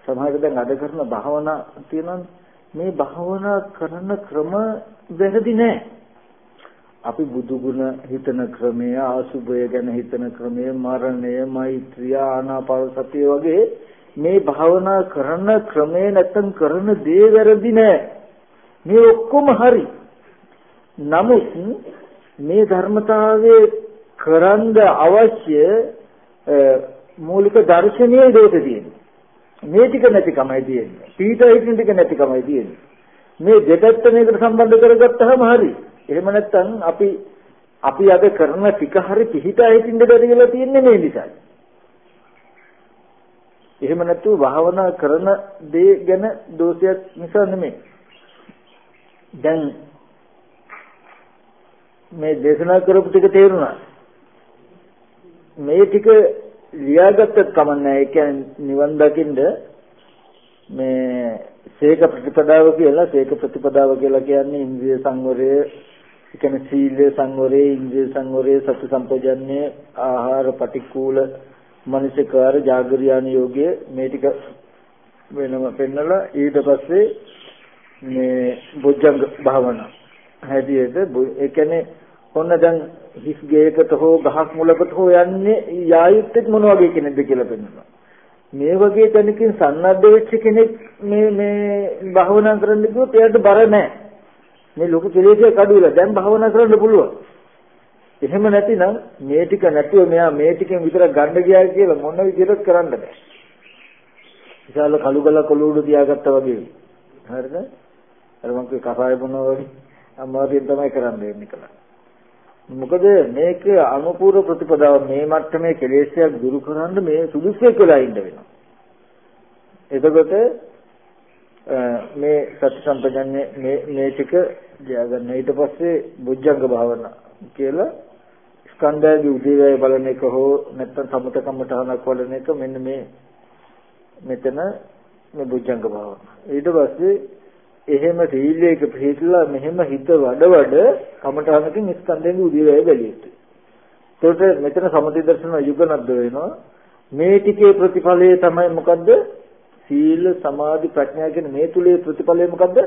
සමහරවිට දැන් අද කරන භාවනා තියෙනවා මේ භාවනා කරන ක්‍රම වැරදි නෑ. අපි බුදු ගුණ හිතන ක්‍රමය ආසුභය ගැන හිතන ක්‍රමය මරණය මෛත්‍රිය ආනාපාන සතිය වගේ මේ භාවනා කරන ක්‍රමේ නැත්තම් කරන දේ වැරදි නෑ. මේ ඔක්කොම හරි. නමුත් මේ ධර්මතාවයේ කරන්න අවශ්‍ය මූලික දර්ශනීය දෝෂ තියෙනවා. මේ ටික නැතිකමයි තියෙන්නේ. පීඨ ටික නැතිකමයි තියෙන්නේ. මේ දෙපැත්ත මේකට සම්බන්ධ කරගත්තාම හරි. එහෙම නැත්නම් අපි අපි අද කරන ටික හරි පිහිටා හිටින්න බැරි වෙලා තියෙන්නේ මේ නිසායි. එහෙම නැතුව භාවනා කරන දේ ගැන දෝෂයක් නිසා නෙමෙයි. දැන් මේ දේශනා කරපු ටික තේරුණා. මේ ටික ලියාගත්තත් කමන්නේ ඒ කියන්නේ නිවන් දකින්න මේ සීක ප්‍රතිපදාව කියලා සීක ප්‍රතිපදාව කියලා කියන්නේ ඉන්ද්‍රිය සංවරය ඒ කියන්නේ සීල සංවරේ, ඉන්ද්‍රිය සංවරේ, සති සම්පජන්ණය, ආහාර පටික්කුල, මනසිකාර, ජාගරියාන යෝගය මේ ටික වෙනම පෙන්නලා ඊට පස්සේ මේ බොජ්ජංග භාවනා හැටියට ඒ කියන්නේ ඔන්න දැන් හිස් ගේකට හෝ ගහක් මුලකට හෝ යන්නේ යායුත්තේ මොන වගේ කෙනෙක්ද කියලා පෙන්නනවා. මේ වගේ තැනකින් සන්නද්ධ වෙච්ච කෙනෙක් මේ මේ භාවනා කරන්න කිව්වොත් එයාට බර නැහැ. මේ ලොකු කෙලෙසියක් අඩු වෙලා දැන් භාවනා කරන්න පුළුවන්. එහෙම නැතිනම් මේ ටික නැතුව මෙයා මේ ටිකෙන් විතරක් ගන්න ගියා කියලා මොන විදිහට කරන්න බෑ. විශාල කළු ගල කොළුඩු තියාගත්තා වගේ. හරිද? අර මං කිය කසාය බොනවා වගේ අමාරුවෙන් තමයි කරන්න වෙන්නේ කියලා. මොකද මේක අනුපූර්ව ප්‍රතිපදාව මේ මට්ටමේ කෙලෙස්යක් දුරු කරන්න මේ සුදුසුෙක් වෙලා ඉන්න වෙනවා. එතකොට මේ සති සම්පජන්‍ය මේ මේ ටික තියාගන්න. ඊට පස්සේ බුද්ධංග භාවනා කියලා ස්කන්ධයගේ උදේවැය බලන එක හෝ නැත්නම් සමත කම්මඨහනක් වඩන එක මෙන්න මේ මෙතන මේ බුද්ධංග භාවනා. ඊට පස්සේ එහෙම සීලයක පිළිපදලා මෙහෙම හිත වඩ වඩ කමඨහනකින් ස්කන්ධයගේ උදේවැය බැලියෙත්. ඒකට මෙතන සමති දර්ශන යුගනද්ද වෙනවා. මේ ටිකේ ප්‍රතිඵලය තමයි මොකද්ද? සීල සමාධි ප්‍රඥා කියන මේ තුලේ ප්‍රතිඵලය මොකද්ද?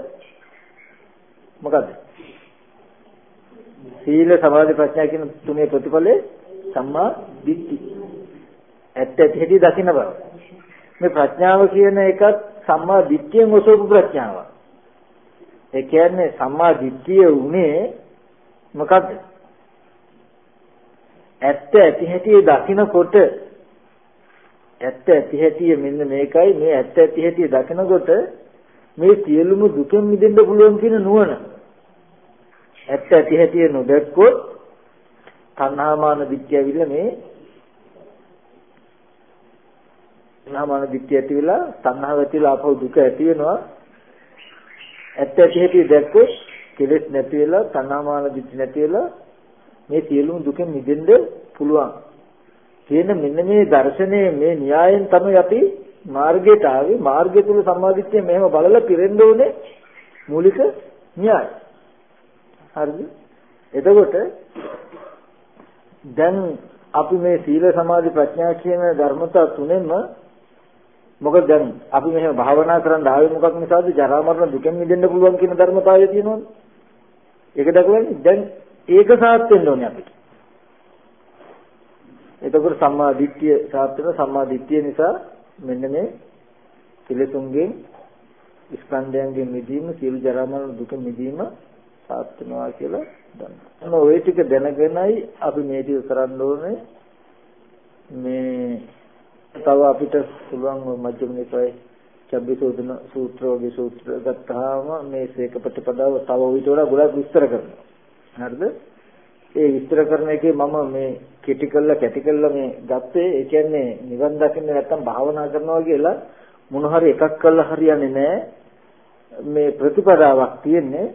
මොකද්ද? සීල සමාධි ප්‍රඥා කියන තුනේ ප්‍රතිඵලය සම්මා දිට්ඨි. ඇත්ත ඇති හැටි දකින්න බව. මේ ප්‍රඥාව කියන එකත් සම්මා දිට්ඨියෙන් ඔසවපු ප්‍රඥාව. ඒ කියන්නේ සම්මා දිට්ඨිය උනේ මොකද්ද? ඇත්ත ඇති හැටි දකින්නකොට ඇත්ත ඇති හැටි මෙන්න මේකයි. මේ ඇත්ත ඇති හැටි දකිනකොට මේ සියලුම දුකෙන් මිදෙන්න පුළුවන් කියන නුවණ. ඇත්ත ඇති හැටි නොදැක්කොත් තණ්හාමාන දික්කය ඇවිල්ලා මේ තණ්හාමාන දික්කය ඇති වෙලා තණ්හාව ඇතිලා ආපහු දුක ඇති වෙනවා. ඇත්ත ඇති හැටි දැක්කොත් කෙලෙස් නැති වෙලා තණ්හාමාන දික්ක නැති වෙලා මේ සියලුම දුකෙන් මිදෙන්න පුළුවන්. කියන මෙන්න මේ දර්ශනයේ මේ න්‍යායෙන් තමයි අපි මාර්ගයට ආවේ. මාර්ගය තුල සම්මාදිට්ඨිය මෙහෙම බලලා පිරෙන්න ඕනේ මූලික න්‍යාය. හරිද? එතකොට දැන් අපි මේ සීල සමාධි ප්‍රඥා කියන ධර්මතා තුනෙන්ම මොකද දැන් අපි මෙහෙම භාවනා කරන් ආවේ මොකක් නිසාද? ජරා මරණ දුකෙන් මිදෙන්න පුළුවන් කියන ධර්මතාවය තියෙනවනේ. ඒක දක්වන්නේ දැන් ඒක සාත් වෙන්න ඕනේ අපිට. එතකොට සම්මා දිට්ඨිය සාත්‍යන සම්මා දිට්ඨිය නිසා මෙන්න මේ කෙලෙසුන්ගෙන් ස්කන්ධයන්ගෙන් මිදීම සියලු ජරා මරණ දුක මිදීම සාත්‍යනවා කියලා දන්නවා. ඔය ටික දැනගෙනයි අපි මේ ටික කරන්න ඕනේ. මේ තව අපිට පුළුවන් මජ්ක්‍ධිම නිකායේ චබ්බිසෝදන සූත්‍ර වගේ සූත්‍ර ගත්තාම මේ සීක ප්‍රතිපදාව තව ඊට වඩා ගොඩක් විස්තර කරනවා. හරිද? ඒ විස්තර කරන එකේ මම මේ කෙටි කළා කැටි කළා මේ ගත්තේ. ඒ කියන්නේ නිවන් දකින්න නැත්තම් භාවනා කරනවා කියලා මොන හරි එකක් කළා හරියන්නේ නැහැ. මේ ප්‍රතිපදාවක් තියෙන්නේ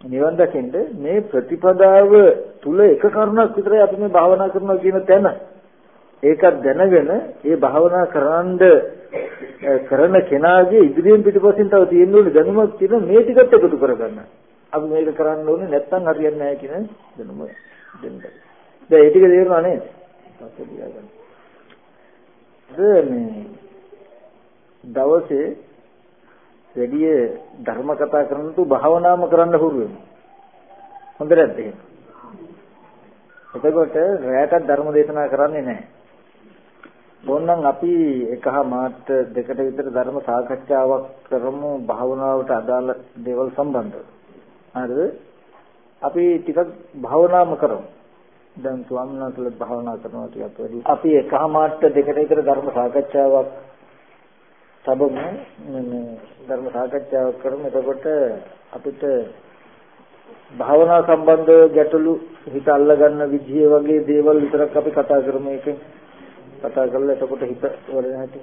නිවන් දකින්න. මේ ප්‍රතිපදාව තුල එක කරුණක් විතරයි අපි මේ භාවනා කරනවා කියන තැන. ඒකත් දැනගෙන ඒ භාවනා කරන්ඩ කරන කෙනාගේ ඉදිරියෙන් පිටපසින් තව තියෙන්න ඕනේ දැනුමක් තියෙන මේ ටිකත් එකතු කරගන්න. අපි මේක කරන්න ඕනේ නැත්නම් හරියන්නේ නැහැ කියන දැනුම. දෙන්න. දැන් ඒ ටික තේරුණා නේද? පස්සේ ලියාගන්න. මේ දවසේ වැඩි ධර්ම කතා කරනතු භාවනාම කරන්න හුරු වෙනවා. හොඳ නැද්ද එහෙම? එතකොට රැයටත් ධර්ම දේශනා කරන්නේ නැහැ. ඕනනම් අපි එකහමාරට දෙකට විතර ධර්ම සාකච්ඡාවක් කරමු භාවනාවට අදාළ දේවල් සම්බන්ධව. හරිද? අපි ටිකක් භාවනාම කරමු. දැන් ස්වාමීන් වහන්සේලා භාවනා කරනවා ටිකක් වැඩි. අපි එකහමාරට දෙකට විතර ධර්ම සාකච්ඡාවක් සබමු මේ ධර්ම සාකච්ඡාවක් කරමු. එතකොට අපිට භාවනා සම්බන්ධ ගැටලු හිත අල්ලගන්න විදිය වගේ දේවල් විතරක් අපි කතා කරමු ඒකෙන්. කතා කරලා එතකොට හිත වල නැහැටි